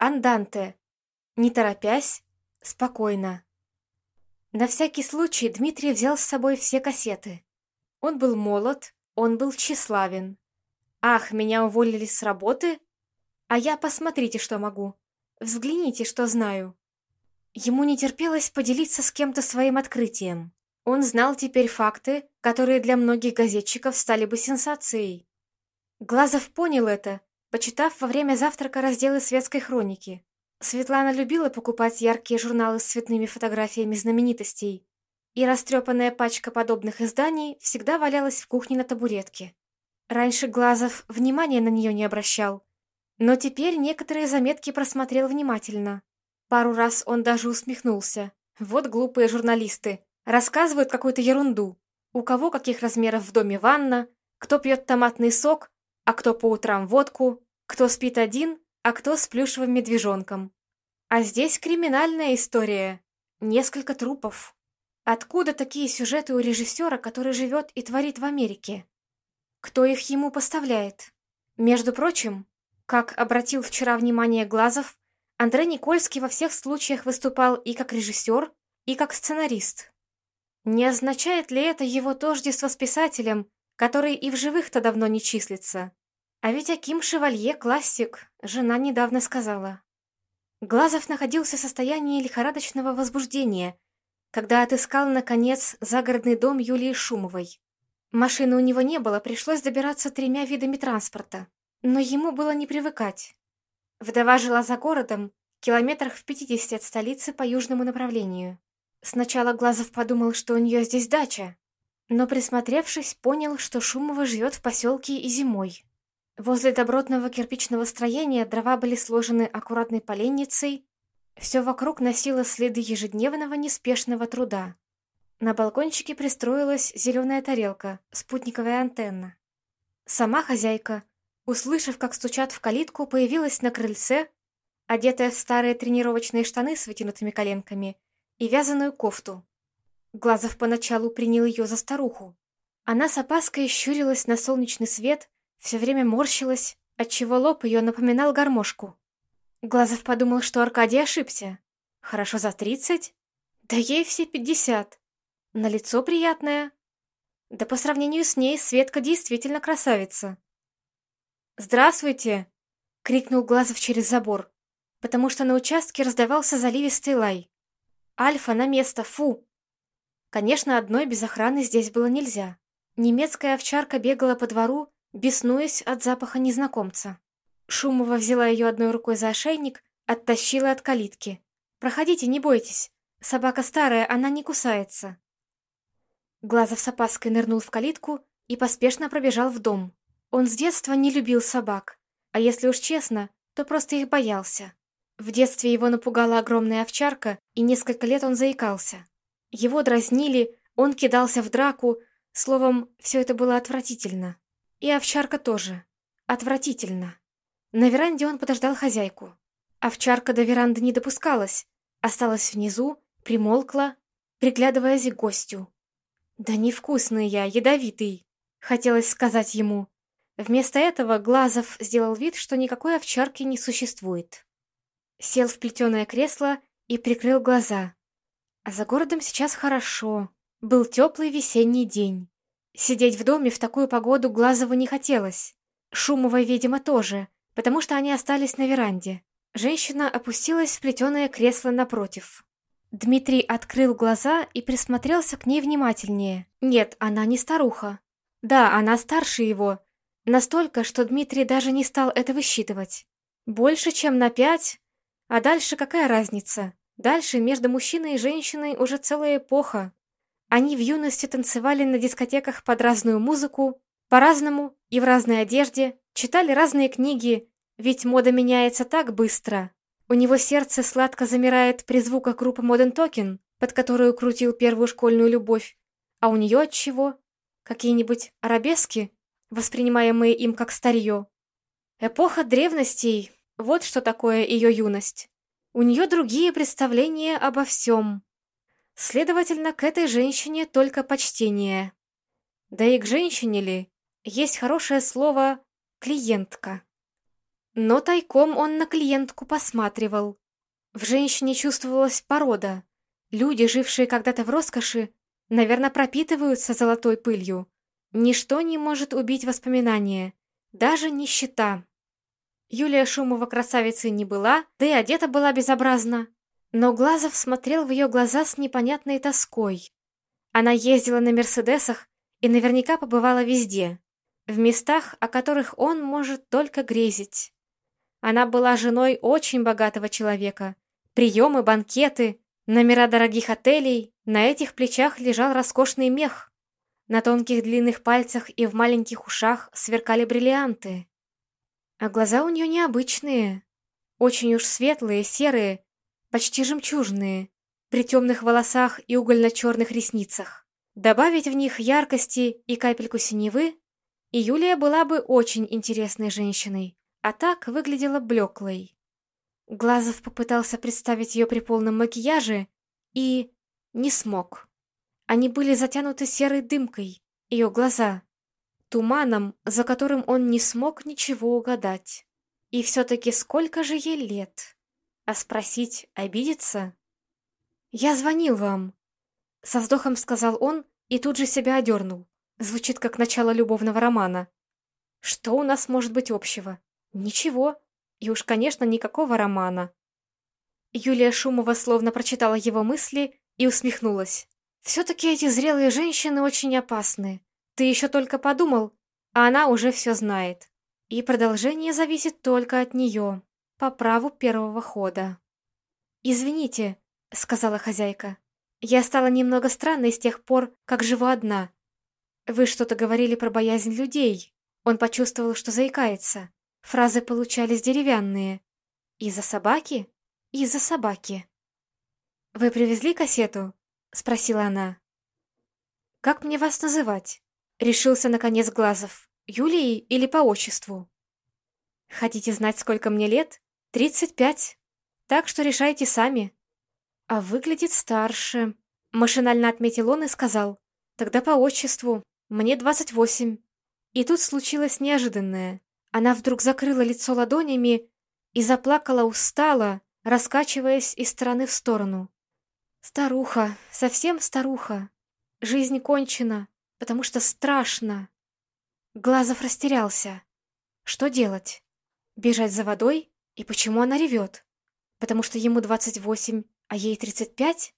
Анданте. Не торопясь, спокойно. На всякий случай Дмитрий взял с собой все кассеты. Он был молод, он был тщеславен. «Ах, меня уволили с работы? А я посмотрите, что могу. Взгляните, что знаю». Ему не терпелось поделиться с кем-то своим открытием. Он знал теперь факты, которые для многих газетчиков стали бы сенсацией. Глазов понял это, почитав во время завтрака разделы светской хроники. Светлана любила покупать яркие журналы с цветными фотографиями знаменитостей, и растрепанная пачка подобных изданий всегда валялась в кухне на табуретке. Раньше Глазов внимания на нее не обращал, но теперь некоторые заметки просмотрел внимательно. Пару раз он даже усмехнулся. Вот глупые журналисты. Рассказывают какую-то ерунду. У кого каких размеров в доме ванна, кто пьет томатный сок, а кто по утрам водку, кто спит один, а кто с плюшевым медвежонком. А здесь криминальная история. Несколько трупов. Откуда такие сюжеты у режиссера, который живет и творит в Америке? Кто их ему поставляет? Между прочим, как обратил вчера внимание Глазов, Андрей Никольский во всех случаях выступал и как режиссер, и как сценарист. Не означает ли это его тождество с писателем, который и в живых-то давно не числится? А ведь Аким Шевалье – классик, жена недавно сказала. Глазов находился в состоянии лихорадочного возбуждения, когда отыскал, наконец, загородный дом Юлии Шумовой. Машины у него не было, пришлось добираться тремя видами транспорта. Но ему было не привыкать. Вдова жила за городом, километрах в 50 от столицы по южному направлению. Сначала Глазов подумал, что у нее здесь дача, но, присмотревшись, понял, что Шумова живет в поселке и зимой. Возле добротного кирпичного строения дрова были сложены аккуратной поленницей, все вокруг носило следы ежедневного неспешного труда. На балкончике пристроилась зеленая тарелка, спутниковая антенна. Сама хозяйка, услышав, как стучат в калитку, появилась на крыльце, одетая в старые тренировочные штаны с вытянутыми коленками и вязаную кофту. Глазов поначалу принял ее за старуху. Она с опаской щурилась на солнечный свет, все время морщилась, отчего лоб ее напоминал гармошку. Глазов подумал, что Аркадий ошибся. Хорошо за тридцать? Да ей все пятьдесят. На лицо приятное. Да по сравнению с ней Светка действительно красавица. «Здравствуйте!» — крикнул Глазов через забор, потому что на участке раздавался заливистый лай. «Альфа на место, фу!» Конечно, одной без охраны здесь было нельзя. Немецкая овчарка бегала по двору, беснуясь от запаха незнакомца. Шумова взяла ее одной рукой за ошейник, оттащила от калитки. «Проходите, не бойтесь. Собака старая, она не кусается». Глазов с опаской нырнул в калитку и поспешно пробежал в дом. Он с детства не любил собак, а если уж честно, то просто их боялся. В детстве его напугала огромная овчарка, и несколько лет он заикался. Его дразнили, он кидался в драку, словом, все это было отвратительно. И овчарка тоже. Отвратительно. На веранде он подождал хозяйку. Овчарка до веранды не допускалась, осталась внизу, примолкла, приглядываясь к гостю. «Да невкусный я, ядовитый», — хотелось сказать ему. Вместо этого Глазов сделал вид, что никакой овчарки не существует. Сел в плетеное кресло и прикрыл глаза. А за городом сейчас хорошо. Был теплый весенний день. Сидеть в доме в такую погоду Глазову не хотелось. Шумовой, видимо, тоже, потому что они остались на веранде. Женщина опустилась в плетеное кресло напротив. Дмитрий открыл глаза и присмотрелся к ней внимательнее. Нет, она не старуха. Да, она старше его. Настолько, что Дмитрий даже не стал это высчитывать. Больше, чем на пять. А дальше какая разница? Дальше между мужчиной и женщиной уже целая эпоха. Они в юности танцевали на дискотеках под разную музыку, по-разному и в разной одежде, читали разные книги, ведь мода меняется так быстро. У него сердце сладко замирает при звуках группы Modern Talking, под которую крутил первую школьную любовь. А у нее от чего? Какие-нибудь арабески, воспринимаемые им как старье. Эпоха древностей, вот что такое ее юность. У нее другие представления обо всем. Следовательно, к этой женщине только почтение. Да и к женщине ли? Есть хорошее слово «клиентка». Но тайком он на клиентку посматривал. В женщине чувствовалась порода. Люди, жившие когда-то в роскоши, наверное, пропитываются золотой пылью. Ничто не может убить воспоминания, даже нищета. Юлия Шумова красавицей не была, да и одета была безобразно. Но Глазов смотрел в ее глаза с непонятной тоской. Она ездила на «Мерседесах» и наверняка побывала везде, в местах, о которых он может только грезить. Она была женой очень богатого человека. Приемы, банкеты, номера дорогих отелей. На этих плечах лежал роскошный мех. На тонких длинных пальцах и в маленьких ушах сверкали бриллианты. А глаза у нее необычные. Очень уж светлые, серые, почти жемчужные, при темных волосах и угольно-черных ресницах. Добавить в них яркости и капельку синевы, и Юлия была бы очень интересной женщиной а так выглядела блеклой. Глазов попытался представить ее при полном макияже и... не смог. Они были затянуты серой дымкой, ее глаза, туманом, за которым он не смог ничего угадать. И все-таки сколько же ей лет? А спросить, обидеться? «Я звонил вам», — со вздохом сказал он и тут же себя одернул. Звучит как начало любовного романа. Что у нас может быть общего? Ничего. И уж, конечно, никакого романа. Юлия Шумова словно прочитала его мысли и усмехнулась. «Все-таки эти зрелые женщины очень опасны. Ты еще только подумал, а она уже все знает. И продолжение зависит только от нее, по праву первого хода». «Извините», — сказала хозяйка. «Я стала немного странной с тех пор, как живу одна. Вы что-то говорили про боязнь людей». Он почувствовал, что заикается. Фразы получались деревянные. «Из-за собаки? Из-за собаки». «Вы привезли кассету?» — спросила она. «Как мне вас называть?» — решился, наконец, Глазов. «Юлией или по отчеству?» «Хотите знать, сколько мне лет? Тридцать пять. Так что решайте сами». «А выглядит старше», — машинально отметил он и сказал. «Тогда по отчеству. Мне двадцать восемь». И тут случилось неожиданное. Она вдруг закрыла лицо ладонями и заплакала устало, раскачиваясь из стороны в сторону. Старуха, совсем старуха. Жизнь кончена, потому что страшно. Глазов растерялся. Что делать? Бежать за водой? И почему она ревет? Потому что ему двадцать восемь, а ей тридцать пять?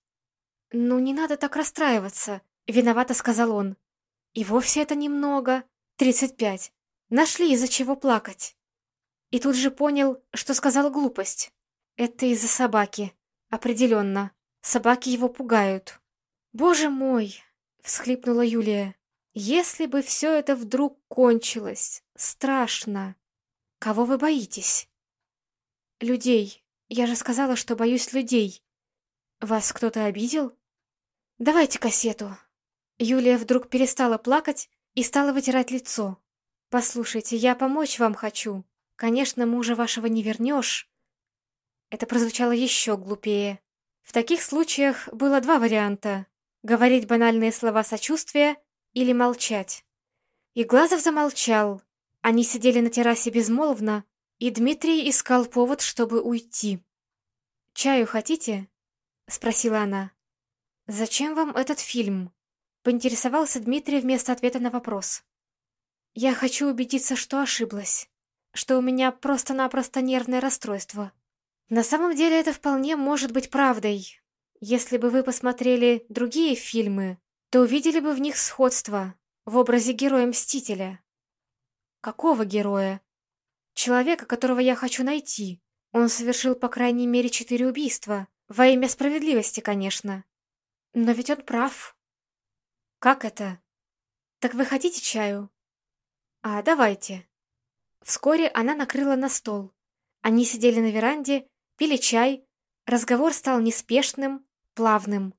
Ну, не надо так расстраиваться, виновато сказал он. И вовсе это немного, тридцать пять. Нашли из-за чего плакать. И тут же понял, что сказал глупость. Это из-за собаки. Определенно. Собаки его пугают. «Боже мой!» — всхлипнула Юлия. «Если бы все это вдруг кончилось! Страшно! Кого вы боитесь?» «Людей. Я же сказала, что боюсь людей. Вас кто-то обидел?» «Давайте кассету». Юлия вдруг перестала плакать и стала вытирать лицо. «Послушайте, я помочь вам хочу. Конечно, мужа вашего не вернешь». Это прозвучало еще глупее. В таких случаях было два варианта — говорить банальные слова сочувствия или молчать. И Глазов замолчал. Они сидели на террасе безмолвно, и Дмитрий искал повод, чтобы уйти. «Чаю хотите?» — спросила она. «Зачем вам этот фильм?» — поинтересовался Дмитрий вместо ответа на вопрос. Я хочу убедиться, что ошиблась. Что у меня просто-напросто нервное расстройство. На самом деле это вполне может быть правдой. Если бы вы посмотрели другие фильмы, то увидели бы в них сходство в образе героя-мстителя. Какого героя? Человека, которого я хочу найти. Он совершил по крайней мере четыре убийства. Во имя справедливости, конечно. Но ведь он прав. Как это? Так вы хотите чаю? «А, давайте». Вскоре она накрыла на стол. Они сидели на веранде, пили чай. Разговор стал неспешным, плавным.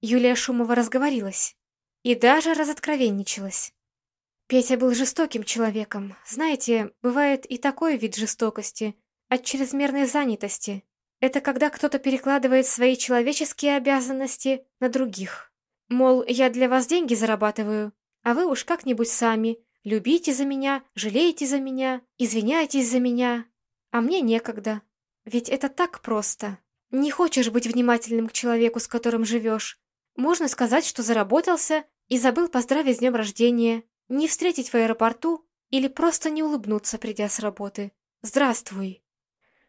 Юлия Шумова разговорилась. И даже разоткровенничалась. Петя был жестоким человеком. Знаете, бывает и такой вид жестокости, от чрезмерной занятости. Это когда кто-то перекладывает свои человеческие обязанности на других. Мол, я для вас деньги зарабатываю, а вы уж как-нибудь сами, Любите за меня, жалейте за меня, извиняйтесь за меня. А мне некогда. Ведь это так просто. Не хочешь быть внимательным к человеку, с которым живешь. Можно сказать, что заработался и забыл поздравить с днем рождения, не встретить в аэропорту или просто не улыбнуться, придя с работы. Здравствуй.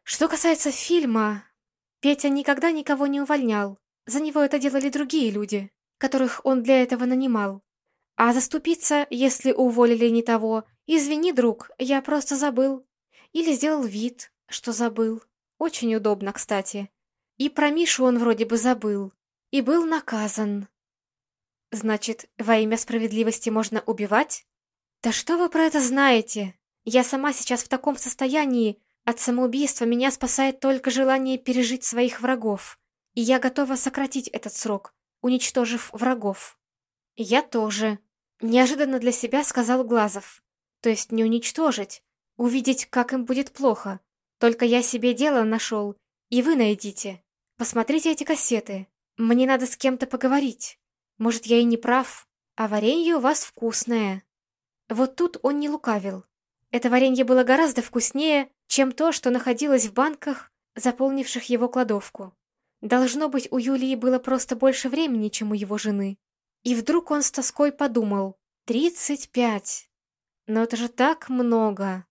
Что касается фильма, Петя никогда никого не увольнял. За него это делали другие люди, которых он для этого нанимал. А заступиться, если уволили не того, извини, друг, я просто забыл. Или сделал вид, что забыл. Очень удобно, кстати. И про Мишу он вроде бы забыл. И был наказан. Значит, во имя справедливости можно убивать? Да что вы про это знаете? Я сама сейчас в таком состоянии. От самоубийства меня спасает только желание пережить своих врагов. И я готова сократить этот срок, уничтожив врагов. Я тоже. Неожиданно для себя сказал Глазов. То есть не уничтожить, увидеть, как им будет плохо. Только я себе дело нашел, и вы найдите. Посмотрите эти кассеты. Мне надо с кем-то поговорить. Может, я и не прав, а варенье у вас вкусное. Вот тут он не лукавил. Это варенье было гораздо вкуснее, чем то, что находилось в банках, заполнивших его кладовку. Должно быть, у Юлии было просто больше времени, чем у его жены. И вдруг он с тоской подумал. «Тридцать пять! Но это же так много!»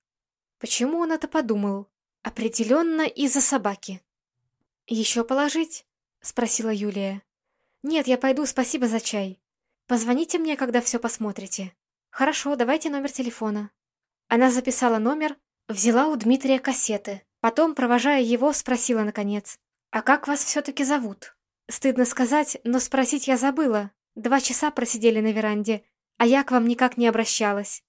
Почему он это подумал? Определенно из-за собаки. «Еще положить?» — спросила Юлия. «Нет, я пойду, спасибо за чай. Позвоните мне, когда все посмотрите». «Хорошо, давайте номер телефона». Она записала номер, взяла у Дмитрия кассеты. Потом, провожая его, спросила наконец. «А как вас все-таки зовут?» «Стыдно сказать, но спросить я забыла. Два часа просидели на веранде, а я к вам никак не обращалась».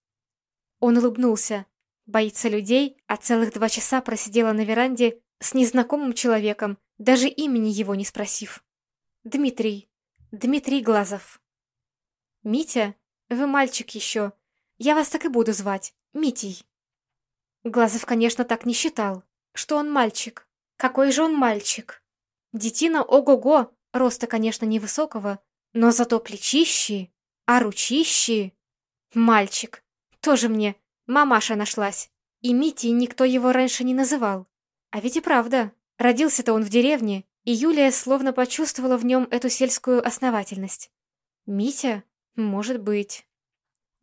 Он улыбнулся. Боится людей, а целых два часа просидела на веранде с незнакомым человеком, даже имени его не спросив. Дмитрий. Дмитрий Глазов. Митя? Вы мальчик еще. Я вас так и буду звать. Митей. Глазов, конечно, так не считал. Что он мальчик. Какой же он мальчик? Детина ого-го, роста, конечно, невысокого, но зато плечищи, а ручищи... Мальчик. Тоже мне. Мамаша нашлась. И Митей никто его раньше не называл. А ведь и правда. Родился-то он в деревне, и Юлия словно почувствовала в нем эту сельскую основательность. «Митя? Может быть».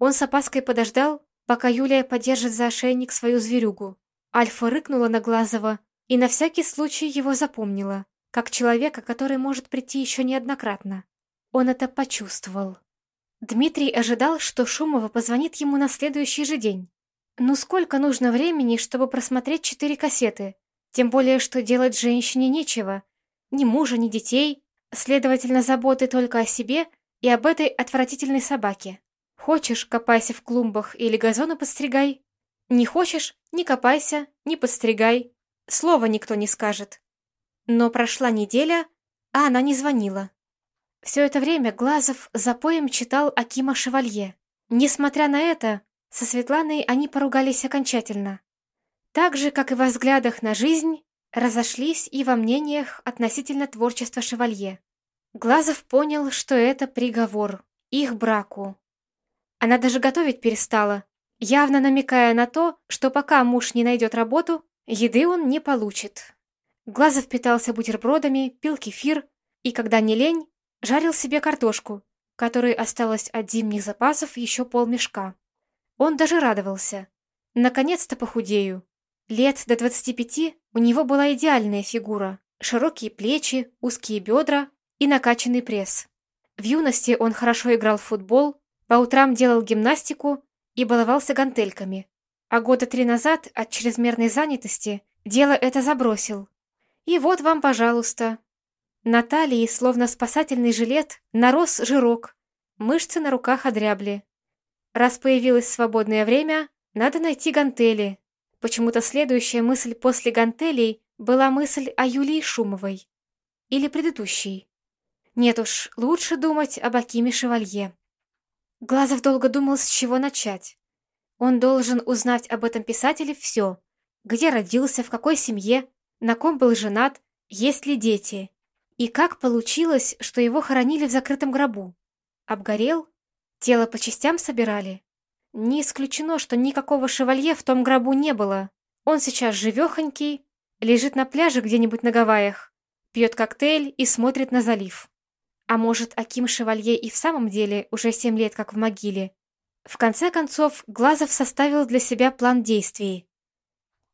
Он с опаской подождал, пока Юлия подержит за ошейник свою зверюгу. Альфа рыкнула на Глазова и на всякий случай его запомнила, как человека, который может прийти еще неоднократно. Он это почувствовал. Дмитрий ожидал, что Шумова позвонит ему на следующий же день. Ну сколько нужно времени, чтобы просмотреть четыре кассеты? Тем более, что делать женщине нечего. Ни мужа, ни детей. Следовательно, заботы только о себе и об этой отвратительной собаке. Хочешь, копайся в клумбах или газоны подстригай. Не хочешь, не копайся, не подстригай. Слова никто не скажет. Но прошла неделя, а она не звонила. Все это время Глазов за поем читал Акима Шевалье. Несмотря на это, со Светланой они поругались окончательно. Так же, как и во взглядах на жизнь, разошлись и во мнениях относительно творчества Шевалье. Глазов понял, что это приговор, их браку. Она даже готовить перестала, явно намекая на то, что пока муж не найдет работу, еды он не получит. Глазов питался бутербродами, пил кефир и, когда не лень, жарил себе картошку, которой осталось от зимних запасов еще полмешка. Он даже радовался. Наконец-то похудею. Лет до 25 у него была идеальная фигура, широкие плечи, узкие бедра и накачанный пресс. В юности он хорошо играл в футбол, по утрам делал гимнастику и баловался гантельками. А года три назад от чрезмерной занятости дело это забросил. И вот вам, пожалуйста. На талии, словно спасательный жилет, нарос жирок, мышцы на руках одрябли. Раз появилось свободное время, надо найти гантели, Почему-то следующая мысль после гантелей была мысль о Юлии Шумовой. Или предыдущей. Нет уж, лучше думать об Акиме Шевалье. Глазов долго думал, с чего начать. Он должен узнать об этом писателе все. Где родился, в какой семье, на ком был женат, есть ли дети. И как получилось, что его хоронили в закрытом гробу? Обгорел? Тело по частям собирали? Не исключено, что никакого шевалье в том гробу не было. Он сейчас живехонький, лежит на пляже где-нибудь на Гавайях, пьет коктейль и смотрит на залив. А может, Аким Шевалье и в самом деле уже семь лет как в могиле. В конце концов, Глазов составил для себя план действий.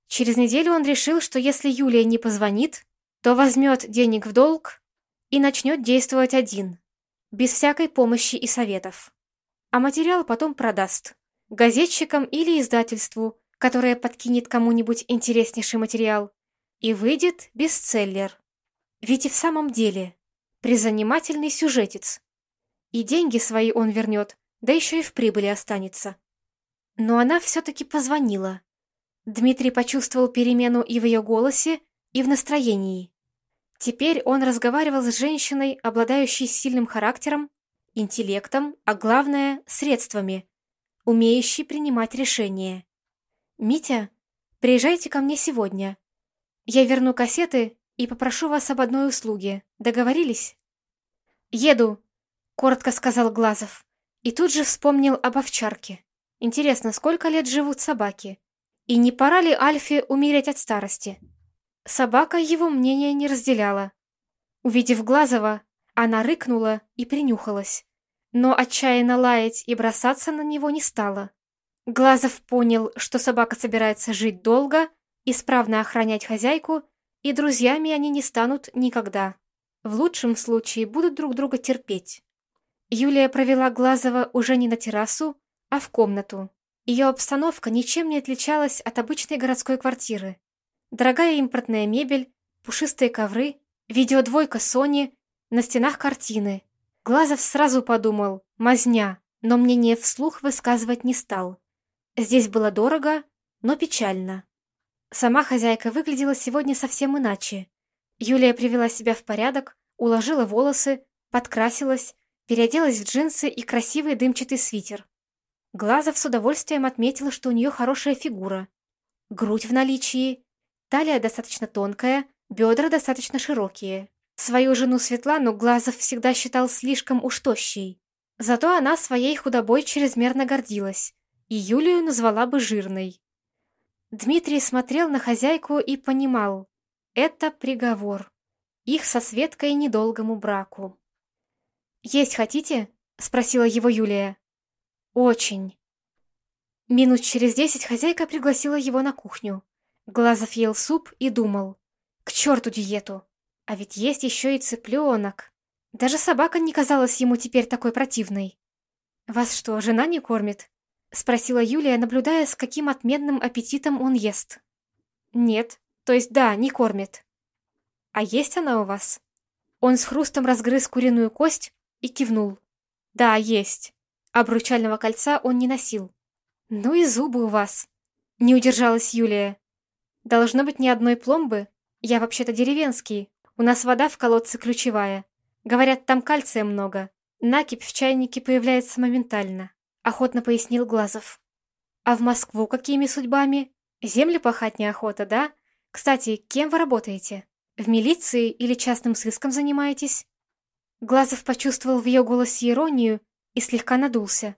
Через неделю он решил, что если Юлия не позвонит, то возьмет денег в долг и начнет действовать один, без всякой помощи и советов. А материал потом продаст газетчикам или издательству, которое подкинет кому-нибудь интереснейший материал, и выйдет бестселлер. Ведь и в самом деле призанимательный сюжетец. И деньги свои он вернет, да еще и в прибыли останется. Но она все-таки позвонила. Дмитрий почувствовал перемену и в ее голосе, и в настроении. Теперь он разговаривал с женщиной, обладающей сильным характером, интеллектом, а главное – средствами, умеющей принимать решения. «Митя, приезжайте ко мне сегодня. Я верну кассеты и попрошу вас об одной услуге. Договорились?» «Еду», — коротко сказал Глазов. И тут же вспомнил об овчарке. Интересно, сколько лет живут собаки? И не пора ли Альфе умереть от старости? Собака его мнение не разделяла. Увидев Глазова, она рыкнула и принюхалась. Но отчаянно лаять и бросаться на него не стала. Глазов понял, что собака собирается жить долго, исправно охранять хозяйку, и друзьями они не станут никогда. В лучшем случае будут друг друга терпеть. Юлия провела Глазова уже не на террасу, а в комнату. Ее обстановка ничем не отличалась от обычной городской квартиры. Дорогая импортная мебель, пушистые ковры, видеодвойка Сони, на стенах картины. Глазов сразу подумал «мазня», но мнение вслух высказывать не стал. Здесь было дорого, но печально. Сама хозяйка выглядела сегодня совсем иначе. Юлия привела себя в порядок, уложила волосы, подкрасилась, переоделась в джинсы и красивый дымчатый свитер. Глазов с удовольствием отметила, что у нее хорошая фигура. Грудь в наличии, талия достаточно тонкая, бедра достаточно широкие. Свою жену Светлану Глазов всегда считал слишком уж тощей. Зато она своей худобой чрезмерно гордилась и Юлию назвала бы жирной. Дмитрий смотрел на хозяйку и понимал, это приговор. Их со Светкой недолгому браку. «Есть хотите?» — спросила его Юлия. «Очень». Минут через десять хозяйка пригласила его на кухню. Глазов ел суп и думал. К черту диету! А ведь есть еще и цыпленок. Даже собака не казалась ему теперь такой противной. «Вас что, жена не кормит?» — спросила Юлия, наблюдая, с каким отменным аппетитом он ест. «Нет, то есть да, не кормит». «А есть она у вас?» Он с хрустом разгрыз куриную кость и кивнул. «Да, есть. Обручального кольца он не носил». «Ну и зубы у вас!» Не удержалась Юлия. «Должно быть ни одной пломбы. Я вообще-то деревенский. У нас вода в колодце ключевая. Говорят, там кальция много. Накипь в чайнике появляется моментально. — охотно пояснил Глазов. «А в Москву какими судьбами? Земли пахать неохота, да? Кстати, кем вы работаете? В милиции или частным сыском занимаетесь?» Глазов почувствовал в ее голосе иронию и слегка надулся.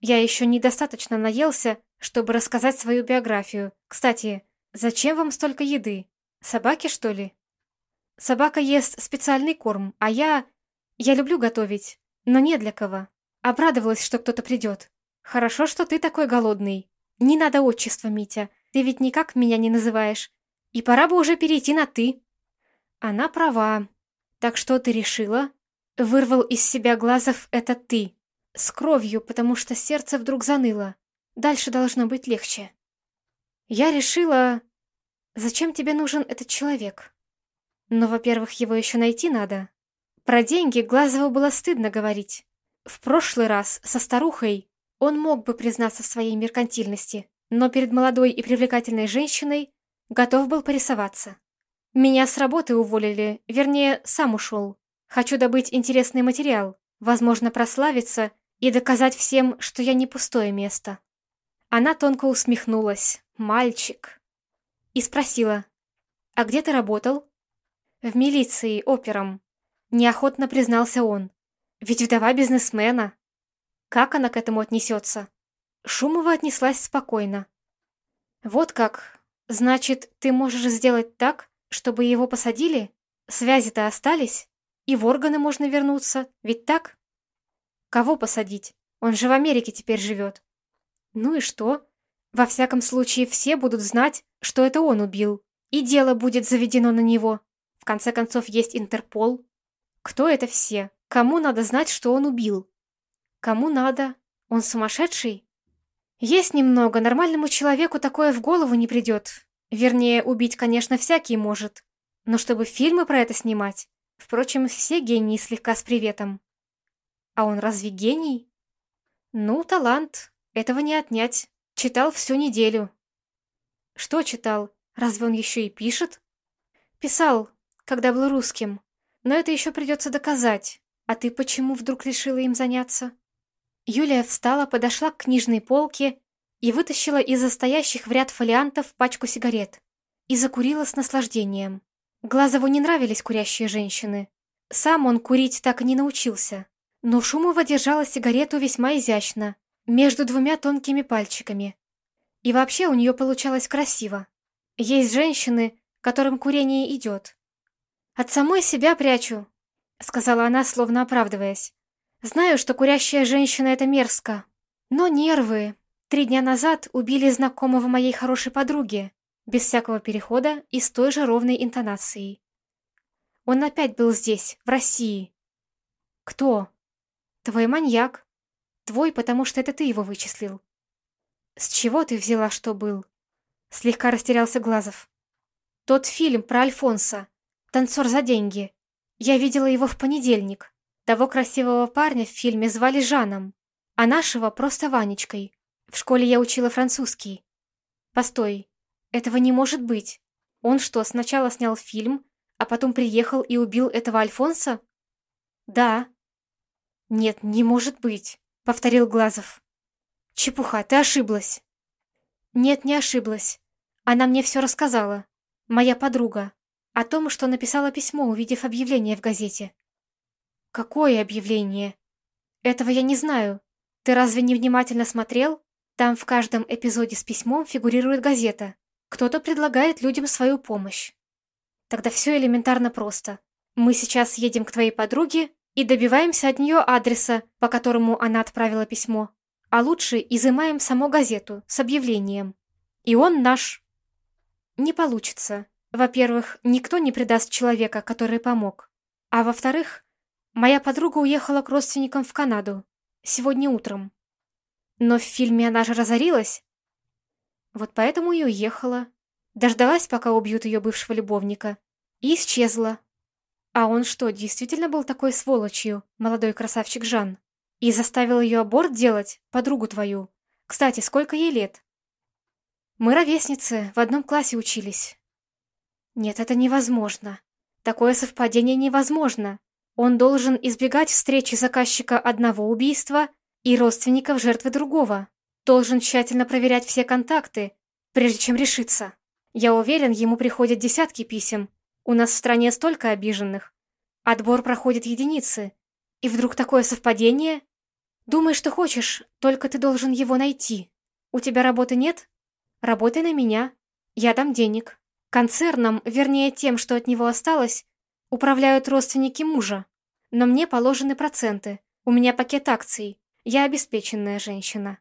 «Я еще недостаточно наелся, чтобы рассказать свою биографию. Кстати, зачем вам столько еды? Собаки, что ли?» «Собака ест специальный корм, а я... Я люблю готовить, но не для кого. Обрадовалась, что кто-то придет. Хорошо, что ты такой голодный. Не надо отчества, Митя. Ты ведь никак меня не называешь. И пора бы уже перейти на «ты». Она права. Так что ты решила? Вырвал из себя глазов это «ты». С кровью, потому что сердце вдруг заныло. Дальше должно быть легче. Я решила... Зачем тебе нужен этот человек? Но, во-первых, его еще найти надо. Про деньги Глазову было стыдно говорить. В прошлый раз со старухой он мог бы признаться в своей меркантильности, но перед молодой и привлекательной женщиной готов был порисоваться. Меня с работы уволили, вернее, сам ушел. Хочу добыть интересный материал, возможно, прославиться и доказать всем, что я не пустое место. Она тонко усмехнулась. «Мальчик». И спросила, «А где ты работал?» «В милиции, опером», — неохотно признался он. Ведь вдова бизнесмена. Как она к этому отнесется? Шумова отнеслась спокойно. Вот как. Значит, ты можешь сделать так, чтобы его посадили? Связи-то остались? И в органы можно вернуться, ведь так? Кого посадить? Он же в Америке теперь живет. Ну и что? Во всяком случае, все будут знать, что это он убил. И дело будет заведено на него. Конце концов, есть Интерпол. Кто это все? Кому надо знать, что он убил? Кому надо? Он сумасшедший? Есть немного, нормальному человеку такое в голову не придет. Вернее, убить, конечно, всякий может. Но чтобы фильмы про это снимать... Впрочем, все гении слегка с приветом. А он разве гений? Ну, талант. Этого не отнять. Читал всю неделю. Что читал? Разве он еще и пишет? Писал, когда был русским. Но это еще придется доказать. А ты почему вдруг решила им заняться? Юлия встала, подошла к книжной полке и вытащила из застоящих в ряд фолиантов пачку сигарет. И закурила с наслаждением. Глазову не нравились курящие женщины. Сам он курить так и не научился. Но Шумова держала сигарету весьма изящно, между двумя тонкими пальчиками. И вообще у нее получалось красиво. Есть женщины, которым курение идет. «От самой себя прячу», — сказала она, словно оправдываясь. Знаю, что курящая женщина — это мерзко. Но нервы. Три дня назад убили знакомого моей хорошей подруги, без всякого перехода и с той же ровной интонацией. Он опять был здесь, в России. Кто? Твой маньяк. Твой, потому что это ты его вычислил. С чего ты взяла, что был? Слегка растерялся Глазов. Тот фильм про Альфонса. Танцор за деньги. Я видела его в понедельник. Того красивого парня в фильме звали Жаном, а нашего просто Ванечкой. В школе я учила французский. Постой, этого не может быть. Он что, сначала снял фильм, а потом приехал и убил этого Альфонса? Да. Нет, не может быть, повторил Глазов. Чепуха, ты ошиблась. Нет, не ошиблась. Она мне все рассказала. Моя подруга. О том, что написала письмо, увидев объявление в газете. «Какое объявление?» «Этого я не знаю. Ты разве не внимательно смотрел? Там в каждом эпизоде с письмом фигурирует газета. Кто-то предлагает людям свою помощь. Тогда все элементарно просто. Мы сейчас едем к твоей подруге и добиваемся от нее адреса, по которому она отправила письмо. А лучше изымаем саму газету с объявлением. И он наш. Не получится. Во-первых, никто не предаст человека, который помог. А во-вторых, Моя подруга уехала к родственникам в Канаду. Сегодня утром. Но в фильме она же разорилась. Вот поэтому и уехала. Дождалась, пока убьют ее бывшего любовника. И исчезла. А он что, действительно был такой сволочью, молодой красавчик Жан? И заставил ее аборт делать, подругу твою? Кстати, сколько ей лет? Мы ровесницы, в одном классе учились. Нет, это невозможно. Такое совпадение невозможно. Он должен избегать встречи заказчика одного убийства и родственников жертвы другого. Должен тщательно проверять все контакты, прежде чем решиться. Я уверен, ему приходят десятки писем. У нас в стране столько обиженных. Отбор проходит единицы. И вдруг такое совпадение? Думай, что хочешь, только ты должен его найти. У тебя работы нет? Работай на меня. Я дам денег. Концерном, вернее тем, что от него осталось, Управляют родственники мужа. Но мне положены проценты. У меня пакет акций. Я обеспеченная женщина.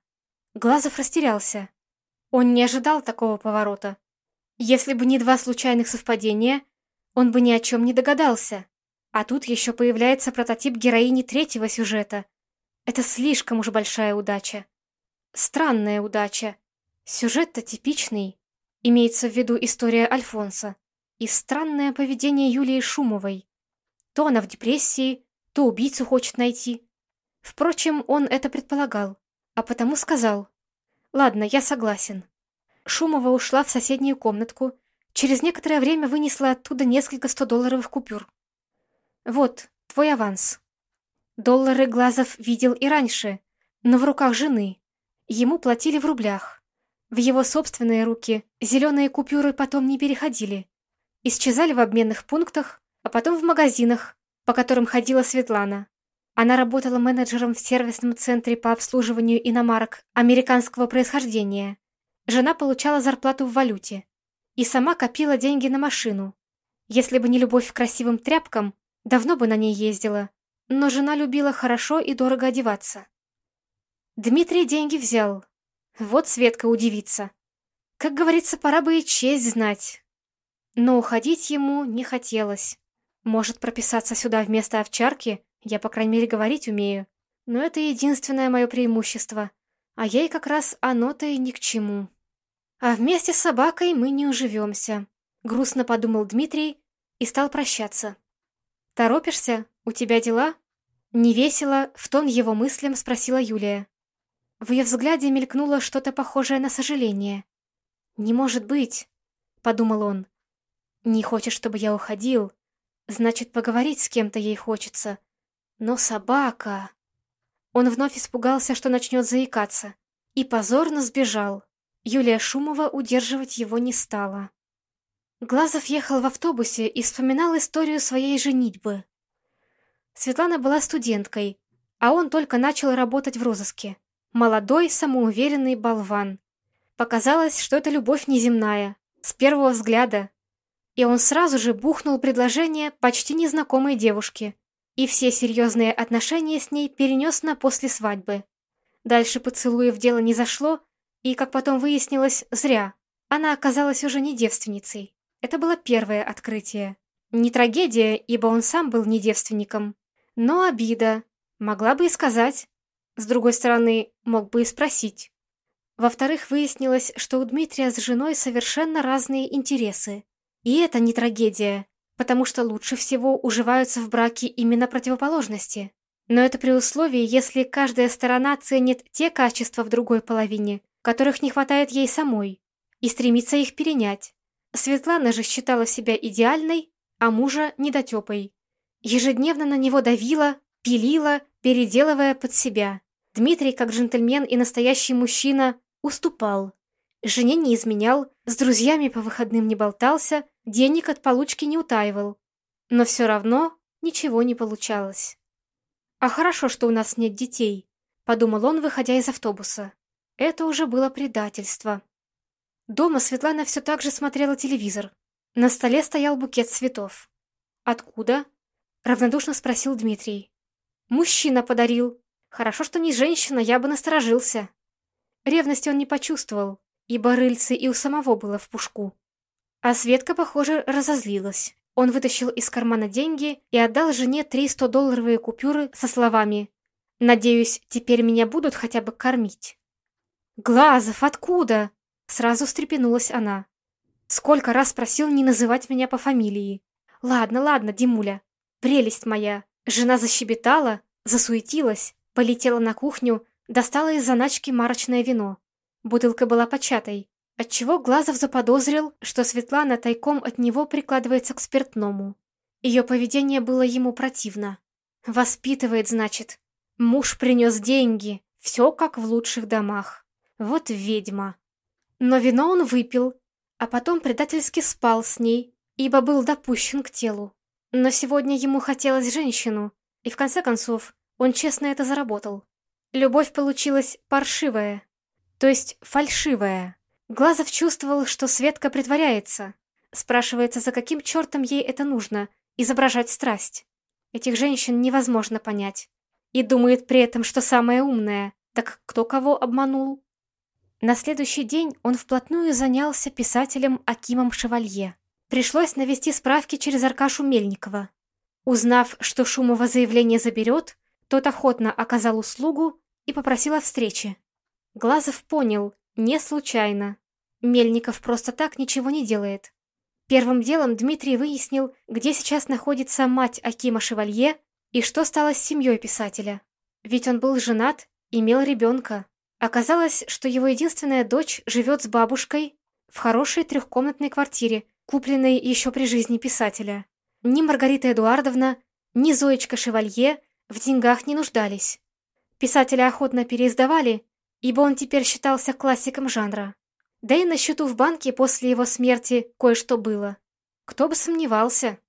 Глазов растерялся. Он не ожидал такого поворота. Если бы не два случайных совпадения, он бы ни о чем не догадался. А тут еще появляется прототип героини третьего сюжета. Это слишком уж большая удача. Странная удача. Сюжет-то типичный. Имеется в виду история Альфонса. И странное поведение Юлии Шумовой. То она в депрессии, то убийцу хочет найти. Впрочем, он это предполагал, а потому сказал. «Ладно, я согласен». Шумова ушла в соседнюю комнатку, через некоторое время вынесла оттуда несколько стодолларовых купюр. «Вот, твой аванс». Доллары Глазов видел и раньше, но в руках жены. Ему платили в рублях. В его собственные руки зеленые купюры потом не переходили исчезали в обменных пунктах, а потом в магазинах, по которым ходила Светлана. Она работала менеджером в сервисном центре по обслуживанию иномарок американского происхождения. Жена получала зарплату в валюте. и сама копила деньги на машину. Если бы не любовь к красивым тряпкам, давно бы на ней ездила. Но жена любила хорошо и дорого одеваться. Дмитрий деньги взял. Вот Светка удивится. Как говорится, пора бы и честь знать. Но уходить ему не хотелось. Может, прописаться сюда вместо овчарки? Я, по крайней мере, говорить умею. Но это единственное мое преимущество. А ей как раз оно-то и ни к чему. А вместе с собакой мы не уживемся. Грустно подумал Дмитрий и стал прощаться. «Торопишься? У тебя дела?» Невесело, в тон его мыслям спросила Юлия. В ее взгляде мелькнуло что-то похожее на сожаление. «Не может быть», — подумал он. «Не хочет, чтобы я уходил. Значит, поговорить с кем-то ей хочется. Но собака...» Он вновь испугался, что начнет заикаться, и позорно сбежал. Юлия Шумова удерживать его не стала. Глазов ехал в автобусе и вспоминал историю своей женитьбы. Светлана была студенткой, а он только начал работать в розыске. Молодой, самоуверенный болван. Показалось, что это любовь неземная, с первого взгляда. И он сразу же бухнул предложение почти незнакомой девушке, и все серьезные отношения с ней перенес на после свадьбы. Дальше поцелуев дело не зашло, и, как потом выяснилось, зря. Она оказалась уже не девственницей. Это было первое открытие. Не трагедия, ибо он сам был не девственником. Но обида. Могла бы и сказать. С другой стороны, мог бы и спросить. Во-вторых, выяснилось, что у Дмитрия с женой совершенно разные интересы. И это не трагедия, потому что лучше всего уживаются в браке именно противоположности. Но это при условии, если каждая сторона ценит те качества в другой половине, которых не хватает ей самой, и стремится их перенять. Светлана же считала себя идеальной, а мужа недотепой. Ежедневно на него давила, пилила, переделывая под себя. Дмитрий, как джентльмен и настоящий мужчина, уступал. Жене не изменял, с друзьями по выходным не болтался, денег от получки не утаивал. Но все равно ничего не получалось. «А хорошо, что у нас нет детей», — подумал он, выходя из автобуса. Это уже было предательство. Дома Светлана все так же смотрела телевизор. На столе стоял букет цветов. «Откуда?» — равнодушно спросил Дмитрий. «Мужчина подарил. Хорошо, что не женщина, я бы насторожился». Ревности он не почувствовал, ибо рыльце и у самого было в пушку. А Светка, похоже, разозлилась. Он вытащил из кармана деньги и отдал жене три 100-долларовые купюры со словами «Надеюсь, теперь меня будут хотя бы кормить». «Глазов, откуда?» Сразу встрепенулась она. «Сколько раз просил не называть меня по фамилии. Ладно, ладно, Димуля, прелесть моя». Жена защебетала, засуетилась, полетела на кухню, достала из заначки марочное вино. Бутылка была початой, отчего Глазов заподозрил, что Светлана тайком от него прикладывается к спиртному. Ее поведение было ему противно. Воспитывает, значит. Муж принес деньги, все как в лучших домах. Вот ведьма. Но вино он выпил, а потом предательски спал с ней, ибо был допущен к телу. Но сегодня ему хотелось женщину, и в конце концов он честно это заработал. Любовь получилась паршивая, то есть фальшивая. Глазов чувствовал, что Светка притворяется. Спрашивается, за каким чертом ей это нужно, изображать страсть. Этих женщин невозможно понять. И думает при этом, что самая умная. Так кто кого обманул? На следующий день он вплотную занялся писателем Акимом Шевалье. Пришлось навести справки через Аркашу Мельникова. Узнав, что Шумова заявление заберет, тот охотно оказал услугу и попросил о встрече. Глазов понял, не случайно. Мельников просто так ничего не делает. Первым делом Дмитрий выяснил, где сейчас находится мать Акима Шевалье и что стало с семьей писателя. Ведь он был женат, имел ребенка. Оказалось, что его единственная дочь живет с бабушкой в хорошей трехкомнатной квартире, купленной еще при жизни писателя. Ни Маргарита Эдуардовна, ни Зоечка Шевалье в деньгах не нуждались. Писателя охотно переиздавали, ибо он теперь считался классиком жанра. Да и на счету в банке после его смерти кое-что было. Кто бы сомневался.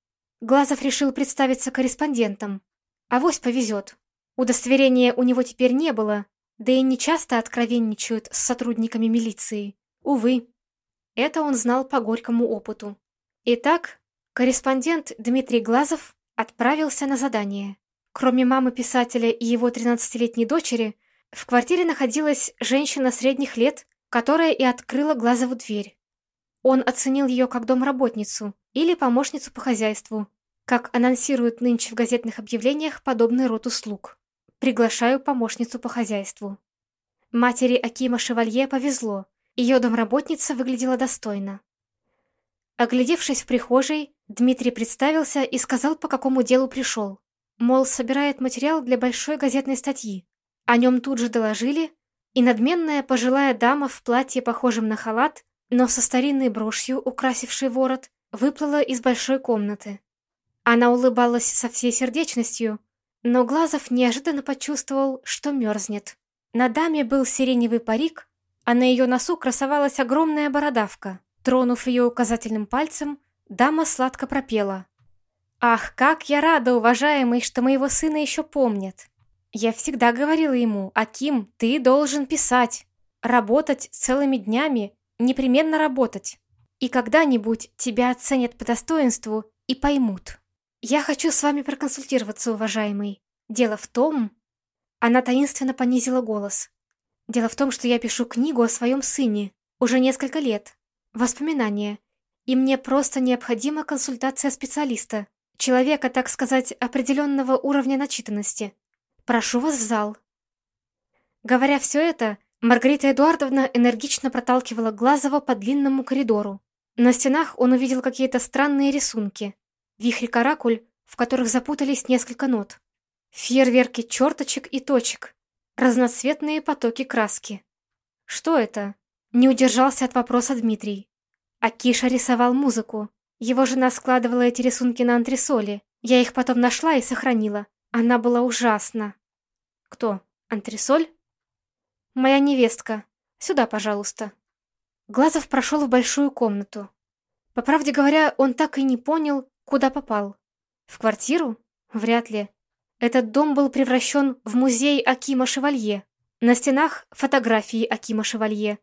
Глазов решил представиться корреспондентом. Авось повезет. Удостоверения у него теперь не было, да и не часто откровенничают с сотрудниками милиции. Увы. Это он знал по горькому опыту. Итак, корреспондент Дмитрий Глазов отправился на задание. Кроме мамы писателя и его 13-летней дочери, в квартире находилась женщина средних лет, которая и открыла Глазову дверь. Он оценил ее как домработницу или помощницу по хозяйству, как анонсируют нынче в газетных объявлениях подобный род услуг. Приглашаю помощницу по хозяйству. Матери Акима Шевалье повезло, ее домработница выглядела достойно. Оглядевшись в прихожей, Дмитрий представился и сказал, по какому делу пришел. Мол, собирает материал для большой газетной статьи. О нем тут же доложили, и надменная пожилая дама в платье, похожем на халат, но со старинной брошью, украсившей ворот, выплыла из большой комнаты. Она улыбалась со всей сердечностью, но Глазов неожиданно почувствовал, что мерзнет. На даме был сиреневый парик, а на ее носу красовалась огромная бородавка. Тронув ее указательным пальцем, дама сладко пропела. «Ах, как я рада, уважаемый, что моего сына еще помнят! Я всегда говорила ему, Аким, ты должен писать, работать целыми днями, непременно работать. И когда-нибудь тебя оценят по достоинству и поймут. Я хочу с вами проконсультироваться, уважаемый. Дело в том...» Она таинственно понизила голос. Дело в том, что я пишу книгу о своем сыне уже несколько лет. Воспоминания. И мне просто необходима консультация специалиста. Человека, так сказать, определенного уровня начитанности. Прошу вас в зал. Говоря все это, Маргарита Эдуардовна энергично проталкивала Глазова по длинному коридору. На стенах он увидел какие-то странные рисунки. Вихри-каракуль, в которых запутались несколько нот. Фейерверки черточек и точек. Разноцветные потоки краски. Что это? Не удержался от вопроса Дмитрий. Акиша рисовал музыку. Его жена складывала эти рисунки на антресоли. Я их потом нашла и сохранила. Она была ужасна. Кто? Антресоль? Моя невестка. Сюда, пожалуйста. Глазов прошел в большую комнату. По правде говоря, он так и не понял, куда попал. В квартиру? Вряд ли. Этот дом был превращен в музей Акима Шевалье. На стенах фотографии Акима Шевалье.